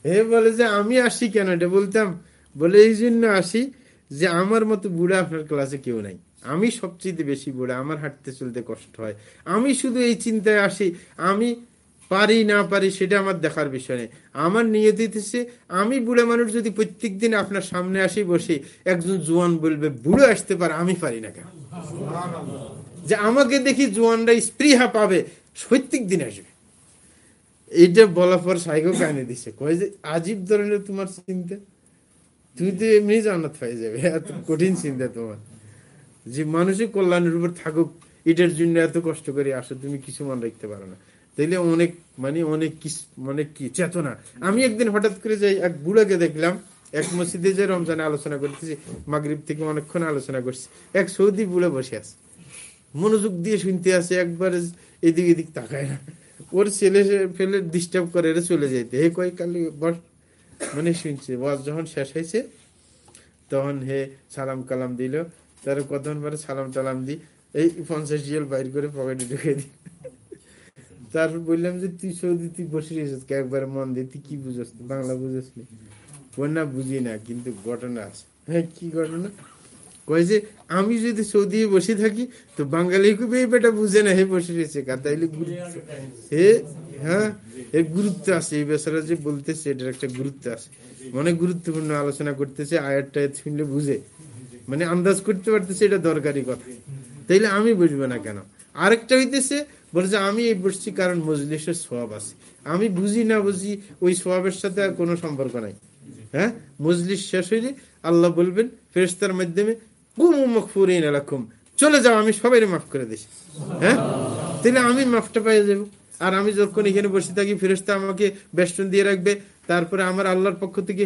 হে বলে যে, আমি আসি কেন? এটা বলতাম। বলে, এই জন্য আসি যে, আমার মতো বুড়া আপনার ক্লাসে কেউ নাই। আমি সবচেয়ে বেশি বুড়া, আমার হাঁটতে চলতে কষ্ট হয়। আমি শুধু এই চিন্তায় আসি। আমি পারি, না পারি, সেটা আমার দেখার বিষয় নেই। আমার নিয়ে দিতেছে আমি বুড়া মানুষ যদি প্রত্যেক দিন আপনার সামনে আসি, বসি, একজন জোয়ান বলবে, বুড়ো আসতে পারে, আমি পারি না কেন? যে, আমাকে দেখি জোয়ানরা স্পৃহা পাবে প্রত্যেক দিন আসবে। এইটা বলার পর সাইকেল কানে দিছে। কয় যে, আজীব ধরনের তোমার চিন্তা। তুমি তো এমনি জান্নাত পাই যাবে। এত কঠিন চিন্তা তোমার। যে মানুষের কল্যাণের উপর থাকুক, এটার জন্য এত কষ্ট করে আসো, তুমি কিছু মনে রাখতে পারো না। তাইলে অনেক মানে অনেক কি মানে কি, চেতনা। আমি একদিন হঠাৎ করে যাই এক বুড়াকে দেখলাম, এক মসজিদে যে রমজানে আলোচনা করতেছি, মাগরীব থেকে অনেকক্ষণ আলোচনা করছি। এক সৌদি বুড়ে বসে আছে। মনোযোগ দিয়ে শুনতে আছে, একবার এদিক এদিক তাকায় না। ওর ছেলে ফেলে ডিস্টার্ব করে চলে যাইতে। হে কয় কালি বস মানে শুনছে বস যখন শেষ হয়েছে তখন হে সালাম কালাম দিল। তার কতক্ষণ পরে সালাম টালাম দি, এই পঞ্চাশ রিয়াল বাইর করে পকেটে ঢুকে দি। তারপর বললাম যে, তুই সৌদি, তুই বসে রেছিস একবার মন দিয়ে তুই কি বুঝস? বাংলা বুঝস না, বুঝি না, কিন্তু ঘটনা আছে। হ্যাঁ কি ঘটনা? কয় যে, আমি যদি সৌদি বসে থাকি, তো বাঙালি খুব এই বেটা বুঝে না, হে বসে রয়েছে তাইলে হে হ্যাঁ? এর গুরুত্ব আছে, এই বেচারা যে বলতেছে, এটার একটা গুরুত্ব আছে। অনেক গুরুত্বপূর্ণ আলোচনা করতেছে আয়ারটা শুনলে বুঝে। মানে আন্দাজ করতে পারতেছে এটা দরকারি কথা। তাইলে আমি বুঝব না কেন? আরেকটা হইতেছে বলছে আমি এই বসছি কারণ মজলিসের সোয়াব আছে। আমি বুঝি না বুঝি, ওই সোয়াবের সাথে আর কোনো সম্পর্ক নাই। হ্যাঁ? মজলিস শেষ হইলে আল্লাহ বলবেন ফেরেস্তার মাধ্যমে চলে যাও, আমি সবাই মাফ করে দিছি। হ্যাঁ? তাহলে আমি মাফটা পাই যাব। আর আমি যখন এখানে বসে থাকি আমাকে বেষ্টন দিয়ে রাখবে। তারপরে আমার আল্লাহর পক্ষ থেকে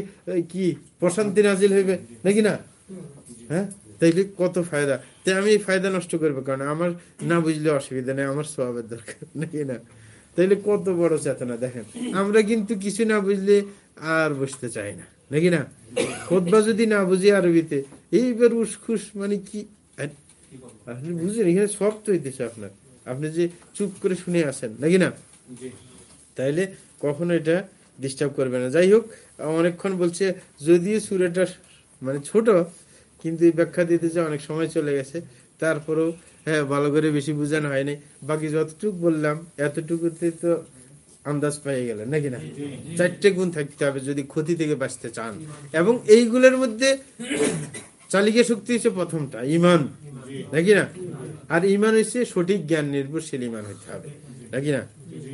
কি, প্রশান্তি নাজিল হইবে, নাকি না? হ্যাঁ? তাইলে কত ফায়দা। তাই আমি এই ফায়দা নষ্ট করব, কারণ আমার না বুঝলে অসুবিধা নেই, আমার স্বভাবের দরকার, নাকি না? তাইলে কত বড় চেতনা, দেখেন। আমরা কিন্তু কিছু না বুঝলে আর বসতে চাই না, নাকি না? খোদবা যদি না বুঝি আরবিতে এইবার উসখুস মানে কি? আপনি বুঝেন এখানে সব তো হইতেছে আপনার। আপনি যে চুপ করে শুনে আসেন নাকি না? তাইলে কখনো এটা ডিস্টার্ব করবে না। যাই হোক অনেকক্ষণ বলছে যদিও সুরেটা মানে ছোট কিন্তু এই ব্যাখ্যা দিতে যে অনেক সময় চলে গেছে তারপরেও হ্যাঁ ভালো করে বেশি বোঝানো হয়নি। বাকি যতটুকু বললাম এতটুকুতে তো আন্দাজ পেয়ে গেলেন নাকি না? চারটে গুণ থাকতে হবে যদি ক্ষতি থেকে বাঁচতে চান। এবং এইগুলোর মধ্যে চালিকা শক্তি হচ্ছে প্রথমটা ইমান। নাকি না? আর ইমান হচ্ছে সঠিক জ্ঞান নির্ভরশীল ইমান হইতে হবে। নাকি না?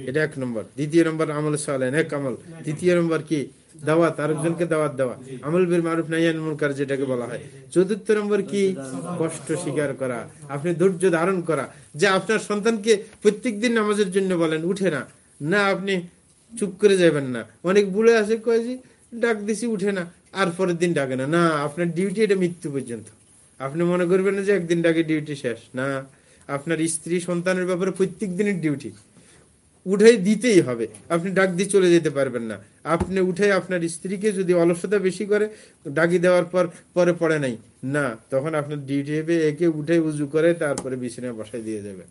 এটা এক নম্বর। দ্বিতীয় নম্বর আমল সালেন এক আমল। তৃতীয় নম্বর কি? দাওয়াত আরেকজনকে দাওয়াত দেওয়া। আমল বের মারুফ নাইয়ান মুনকার যেটাকে বলা হয়। চতুর্থ নম্বর কি? কষ্ট স্বীকার করা। আপনি ধৈর্য ধারণ করা। যে আপনার সন্তানকে প্রত্যেকদিন নামাজের জন্য বলেন উঠে না। না আপনি চুপ করে যাবেন না। অনেক বুড়ে আছে কয় ডাক দিছি উঠে না। আর পরের দিন ডাকে না। না, আপনার ডিউটি এটা মৃত্যু পর্যন্ত। আপনি মনে করবেন না যে একদিন ডাকে ডিউটি শেষ। না, আপনার স্ত্রী সন্তানের ব্যাপারে প্রত্যেক দিনের ডিউটি উঠে দিতেই হবে। আপনি ডাক দিয়ে চলে যেতে পারবেন না। আপনি উঠে আপনার স্ত্রীকে যদি অলসতা বেশি করে ডাকি দেওয়ার পর পরে পড়ে নাই, না, তখন আপনার ডিউটি হবে একে উঠে উজু করে তারপরে বিছানায় বসাই দিয়ে যাবে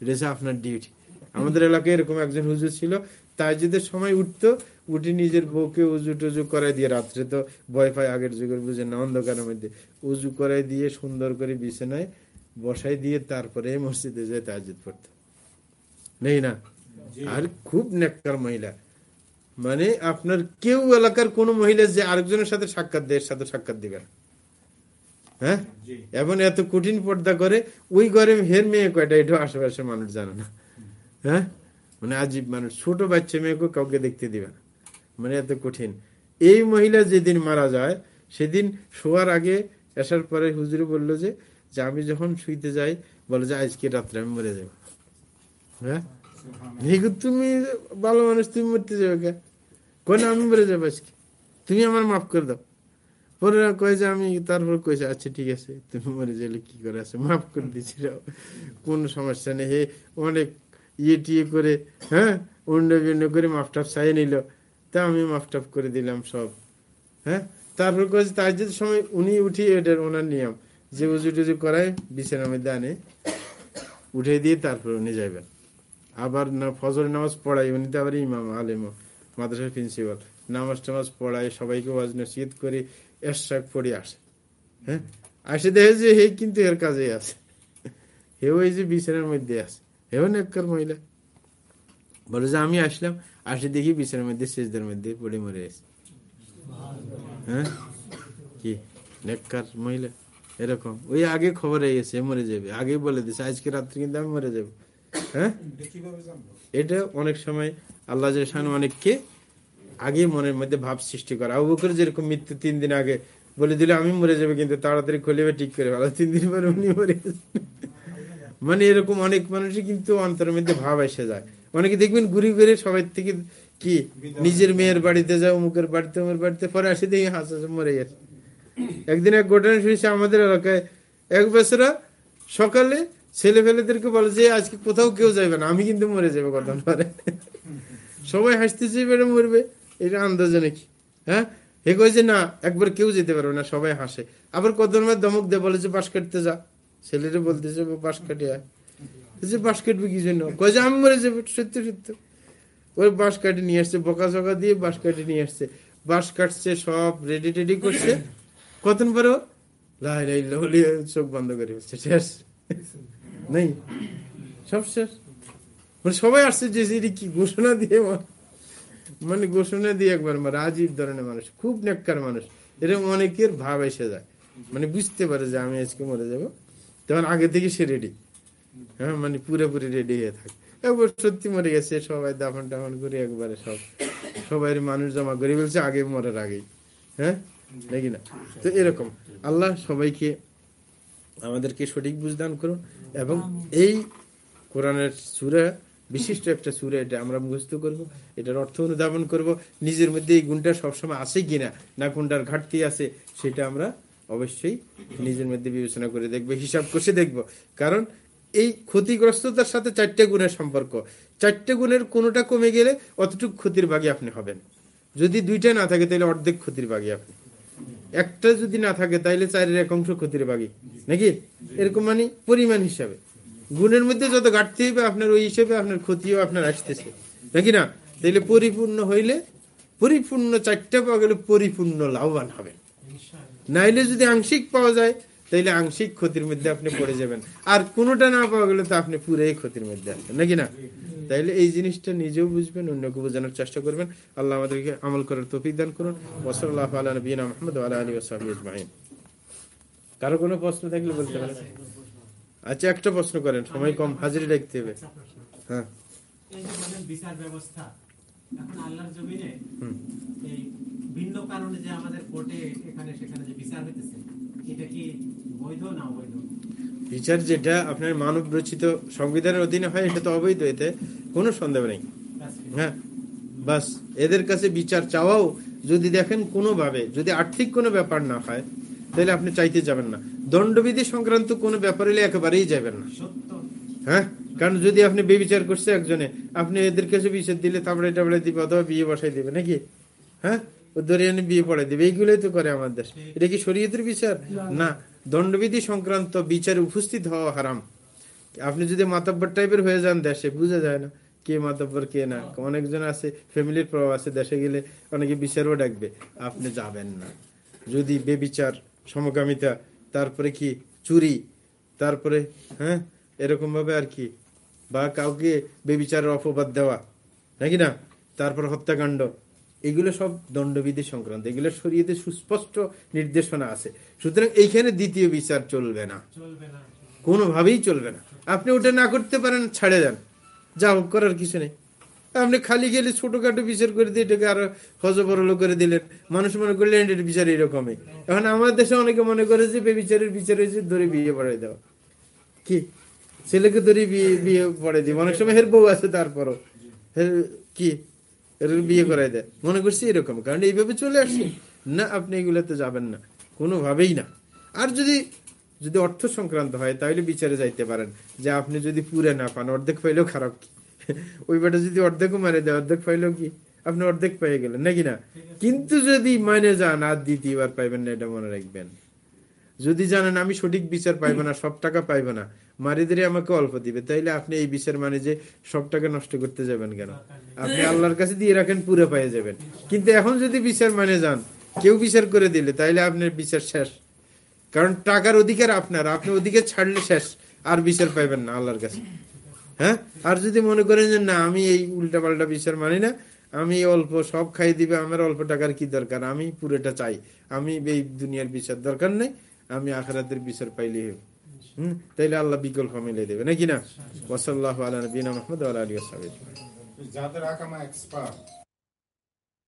এটা আপনার ডিউটি আমাদের এলাকায় এরকম একজন হুজুর ছিল, তাই যদি সময় উঠতো উঠে নিজের বউকে উজু টুজু করাই দিয়ে রাত্রে তো ভয় পায় আগের যুগের বুঝে না অন্ধকারের মধ্যে। উজু করাই দিয়ে সুন্দর করে বিছানায় বসাই দিয়ে তারপরে মসজিদে যায় তাজুদ পড়তো। নেই না? আর খুব নেককার মহিলা। মানে আপনার কেউ এলাকার কোন মহিলা যে আরেকজনের সাথে সাক্ষাৎ দেয় সাথে সাক্ষাৎ দিবে না। হ্যাঁ? এবং এত কঠিন পর্দা করে ওই ঘরে হের মেয়ে কয়টা এটাও আশেপাশে মানুষ জানে না। হ্যাঁ? মানে আজীব মানুষ। ছোট বাচ্চা মেয়েকে কাউকে দেখতে দিবে না। মানে এত কঠিন। এই মহিলা যেদিন মারা যায়, সেদিন শোয়ার আগে আসার পরে হুজুরে বলল যে যে আমি যখন শুইতে যাই, বলে যে আজকে রাত্রে আমি মরে যাব। হ্যাঁ? তুমি ভালো মানুষ, তুমি মরতে যাবে কে? কোন আমি মরে যাব আজকে। তুমি আমার মাফ করে দাও। পরে কয়ে যে আমি তারপর কয়েছে আচ্ছা ঠিক আছে, তুমি মরে গেলে কি করে আছে? মাফ করে দিচ্ছি কোন সমস্যা নেই। হে, অনেক ইয়ে টিয়ে করে হ্যাঁ অন্য করে মাফ টাফ চাই নিল। তা আমি মাফ টাফ করে দিলাম সব। হ্যাঁ? তারপর কয়েছে তার সময় উনি উঠি, এটার ওনার নিয়ম। যে উজু টুজু করায় বিছানার মধ্যে আনে উঠে দিয়ে তারপর উনি যাবেন আবার না ফজর নামাজ পড়াই উনি তো আবার ইমাম, আলেম, মাদ্রাসার প্রিন্সিপাল নামাজ টামাজ পড়ায়, সবাইকে ওয়াজ নসিহত করে এরশাক পড়ে আসে। হ্যাঁ? আসে দেখে যে হে কিন্তু এর কাজে আছে। হে ওই যে বিছানার মধ্যে আছে। হেও নেককার মহিলা। বলে যে আমি আসলাম আসে দেখি বিছানার মধ্যে শেষদের মধ্যে পড়ে মরে আছে হ্যাঁ কি নেককার মহিলা এরকম ওই আগে খবর হয়ে গেছে মরে যাবে আগে বলে দিছে আজকে রাত্রে কিন্তু আমি মরে যাব হ্যাঁ এটা অনেক সময় আল্লাহ অনেককে আগে মনের মধ্যে ভাব সৃষ্টি করা আবু বকর যেরকম মৃত্যু তিন দিন আগে বলে দিলে আমি মরে যাবে কিন্তু তাড়াতাড়ি খলিবে ঠিক করে ভালো তিন দিন পরে উনি মরে। মানে এরকম অনেক মানুষই কিন্তু অন্তরের মধ্যে ভাব এসে যায় অনেকে দেখবেন ঘুরি ঘুরে সবাই থেকে কি নিজের মেয়ের বাড়িতে যায় অমুকের বাড়িতে অমুকের বাড়িতে পরে আসে দেখি হাস হাসে মরে গেছে। একদিন এক ঘটনা শুনেছি আমাদের এলাকায় এক বছরা সকালে ছেলে ফেলেদেরকে বলে যে আজকে কোথাও কেউ যাবে না আমি কিন্তু মরে যাবে কথা পরে সবাই হাসতেছে বেড়ে মরবে? এটা আন্দাজে নাকি? হ্যাঁ? হে কয়েছে না একবার কেউ যেতে পারবে না। সবাই হাসে। আবার কত দমক দিয়ে বলে যে বাস কাটতে যা। ছেলেরা বলতেছে বাস কাটে আয়। যে বাস কাটবে কি জন্য কয়ে যে আমি মরে যাব সত্য সত্য ওই বাঁশ কাটি নিয়ে আসছে বোকা চোকা দিয়ে বাঁশ কাটি নিয়ে আসছে বাঁশ কাটছে সব রেডি টেডি করছে কতক্ষণ পরে লাই লাই বলে চোখ বন্ধ করে ফেলছে শেষ নেই সব শেষ মানে সবাই আসছে যে কি ঘোষণা দিয়ে মানে ঘোষণা দিয়ে একবার মারে আজীব ধরনের মানুষ খুব নেককার মানুষ এরকম অনেকের ভাব এসে যায় মানে বুঝতে পারে যে আমি আজকে মরে যাব তখন আগে থেকে সে রেডি হ্যাঁ মানে পুরোপুরি রেডি হয়ে থাকে। একবার সত্যি মরে গেছে, সবাই দাফন টাফন করে একবারে সব। সবাই মানুষ জমা করে বলছে আগে মরার আগেই। হ্যাঁ? নাকি না? তো এরকম। আল্লাহ সবাইকে আমাদেরকে সঠিক বুঝদান করুন এবং এই কোরআনের সুরা, বিশিষ্ট একটা সুরা এটা আমরা মুখস্থ করব। এটার অর্থ অনুধাবন করব। নিজের মধ্যে এই গুণটা সবসময় আছে কিনা না? কোনটার ঘাটতি আছে, সেটা আমরা অবশ্যই নিজের মধ্যে বিবেচনা করে দেখব, হিসাব কষে দেখব। কারণ এই ক্ষতিগ্রস্ততার সাথে চারটে গুণের সম্পর্ক। চারটে গুণের কোনোটা কমে গেলে অতটুকু ক্ষতির ভাগে আপনি হবেন। যদি দুইটা না থাকে তাহলে অর্ধেক ক্ষতির ভাগে আপনি। একটা যদি না থাকে তাহলে চারের এক অংশ ক্ষতির ভাগী নাকি? এরকম মানে পরিমাণ হিসাবে। গুণের মধ্যে যত ঘাটতি হবে আপনার ওই হিসেবে আপনার ক্ষতিও আপনার আসতেছে। নাকি না? তাইলে পরিপূর্ণ হইলে পরিপূর্ণ চারটা পাওয়া গেলে পরিপূর্ণ লাভবান হবেন। নাইলে যদি আংশিক পাওয়া যায় তাইলে আংশিক ক্ষতির মধ্যে আপনি পড়ে যাবেন। আর কোনোটা না পাওয়া গেলে তো আপনি পুরাই ক্ষতির মধ্যে আসবেন নাকি না? তাইলে এই জিনিসটা নিজেও বুঝবেন অন্যকে বোঝানোর চেষ্টা করবেন। আল্লাহ আমাদেরকে আমল করার তৌফিক দান করুন। ওসল্লাহ আলা নবীনা মোহাম্মদ আলা আলী ওসাহি কারও কোনো প্রশ্ন থাকলে বলতে পারেন। আচ্ছা একটা প্রশ্ন করেন সময় কম হাজিরি রাখতে হবে। হ্যাঁ। এই যে বলেন বিচার ব্যবস্থা এখন আল্লাহর জমিনে হুম। ভিন্ন কারণে যে আমাদের কোর্টে এখানে সেখানে যে বিচার হইতেছে এটা কি বৈধ না অবৈধ? বিচার যেটা আপনার মানব রচিত সংবিধানের অধীনে হয় এটা তো অবৈধ এতে কোনো সন্দেহ নেই। হ্যাঁ বাস। এদের কাছে বিচার চাওয়াও যদি দেখেন কোনোভাবে যদি আর্থিক কোনো ব্যাপার না হয় তাহলে আপনি চাইতে যাবেন না। দণ্ডবিধি সংক্রান্ত কোনো ব্যাপার হলে একেবারেই যাবেন না। হ্যাঁ কারণ যদি আপনি বেবিচার করছে একজনে আপনি এদের কাছে বিচার দিলে তারপরে টাবড়ে দিবে অথবা বিয়ে বসাই দিবে নাকি? হ্যাঁ? ধরে এনে বিয়ে পড়াই দিবে। এইগুলোই তো করে আমাদের। এটা কি শরীয়তের বিচার? না। দণ্ডবিধি সংক্রান্ত বিচারে উপস্থিত হওয়া হারাম। আপনি যদি মাতাব্বর টাইপের হয়ে যান দেশে বোঝা যায় না কে মাতাব্বর কে না। অনেকজন আছে ফ্যামিলির প্রভাব আছে দেশে গেলে অনেকে বিচারও ডাকবে। আপনি যাবেন না। যদি বেবিচার সমকামিতা তারপরে কি চুরি তারপরে হ্যাঁ এরকম ভাবে আর কি বা কাউকে বেবিচারের অপবাদ দেওয়া নাকি না? তারপর হত্যাকাণ্ড এগুলো সব দণ্ডবিধি সংক্রান্ত এগুলো শরীয়তে সুস্পষ্ট নির্দেশনা আছে। সুতরাং এইখানে দ্বিতীয় বিচার চলবে না। কোনোভাবেই চলবে না। আপনি ওটা না করতে পারেন ছাড়ে যান যা হোক করার কিছু নেই। আপনি খালি গেলে ছোটখাটো বিচার করে দিয়ে এটাকে আরও হজবরল করে দিলেন। মানুষ মনে করলেন এটার বিচার এরকমই। এখন আমার দেশে অনেকে মনে করে যে বেবিচারের বিচার হয়েছে ধরে বিয়ে পড়াই দেওয়া কি? ছেলেকে ধরে বিয়ে বিয়ে পড়াই দিই। অনেক সময় হের বউ আছে তারপরও। হের কি? বিয়ে করাই দেয়। মনে করছি এরকম কারণ এইভাবে চলে আসছে না আপনি এগুলোতে যাবেন না। কোনোভাবেই না। আর যদি যদি অর্থ সংক্রান্ত হয় তাহলে বিচারে যাইতে পারেন। যে আপনি যদি পুরে না পান অর্ধেক পাইলেও খারাপ কি? ওই বেটা যদি অর্ধেকও মারে দেয় অর্ধেক পাইলেও কি? আপনি অর্ধেক পেয়ে গেলেন নাকি না? কিন্তু যদি মানে যান আর দ্বিতীয়বার পাইবেন না এটা মনে রাখবেন। যদি জানেন আমি সঠিক বিচার পাইবো না, সব টাকা পাইবো না মারিদের আমাকে অল্প দিবে, তাইলে আপনি এই বিচার মানে যে সব টাকা নষ্ট করতে যাবেন কেন? আপনি আল্লাহর কাছে দিয়ে রাখেন, পুরো পাইয়ে যাবেন। কিন্তু এখন যদি বিচার মানে যান, কেউ বিচার করে দিলে, তাইলে আপনার বিচার শেষ। কারণ টাকার অধিকার আপনার, আপনি অধিকার ছাড়লে শেষ, আর বিচার পাইবেন না আল্লাহর কাছে। হ্যাঁ? আর যদি মনে করেন যে না, আমি এই উল্টা পাল্টা বিচার মানি না, আমি অল্প সব খাই দিবে, আমার অল্প টাকার কি দরকার? আমি পুরোটা চাই, আমি এই দুনিয়ার বিচার দরকার নেই। আমি আখরাতের বিচার পাইলে হম? তাইলে আল্লাহ বিকল্প মিলে দেবে, নাকি না? ওসল্লাহ আলা নবীনা মাহমুদ আলী যাদের আকামা এক্সপার্ট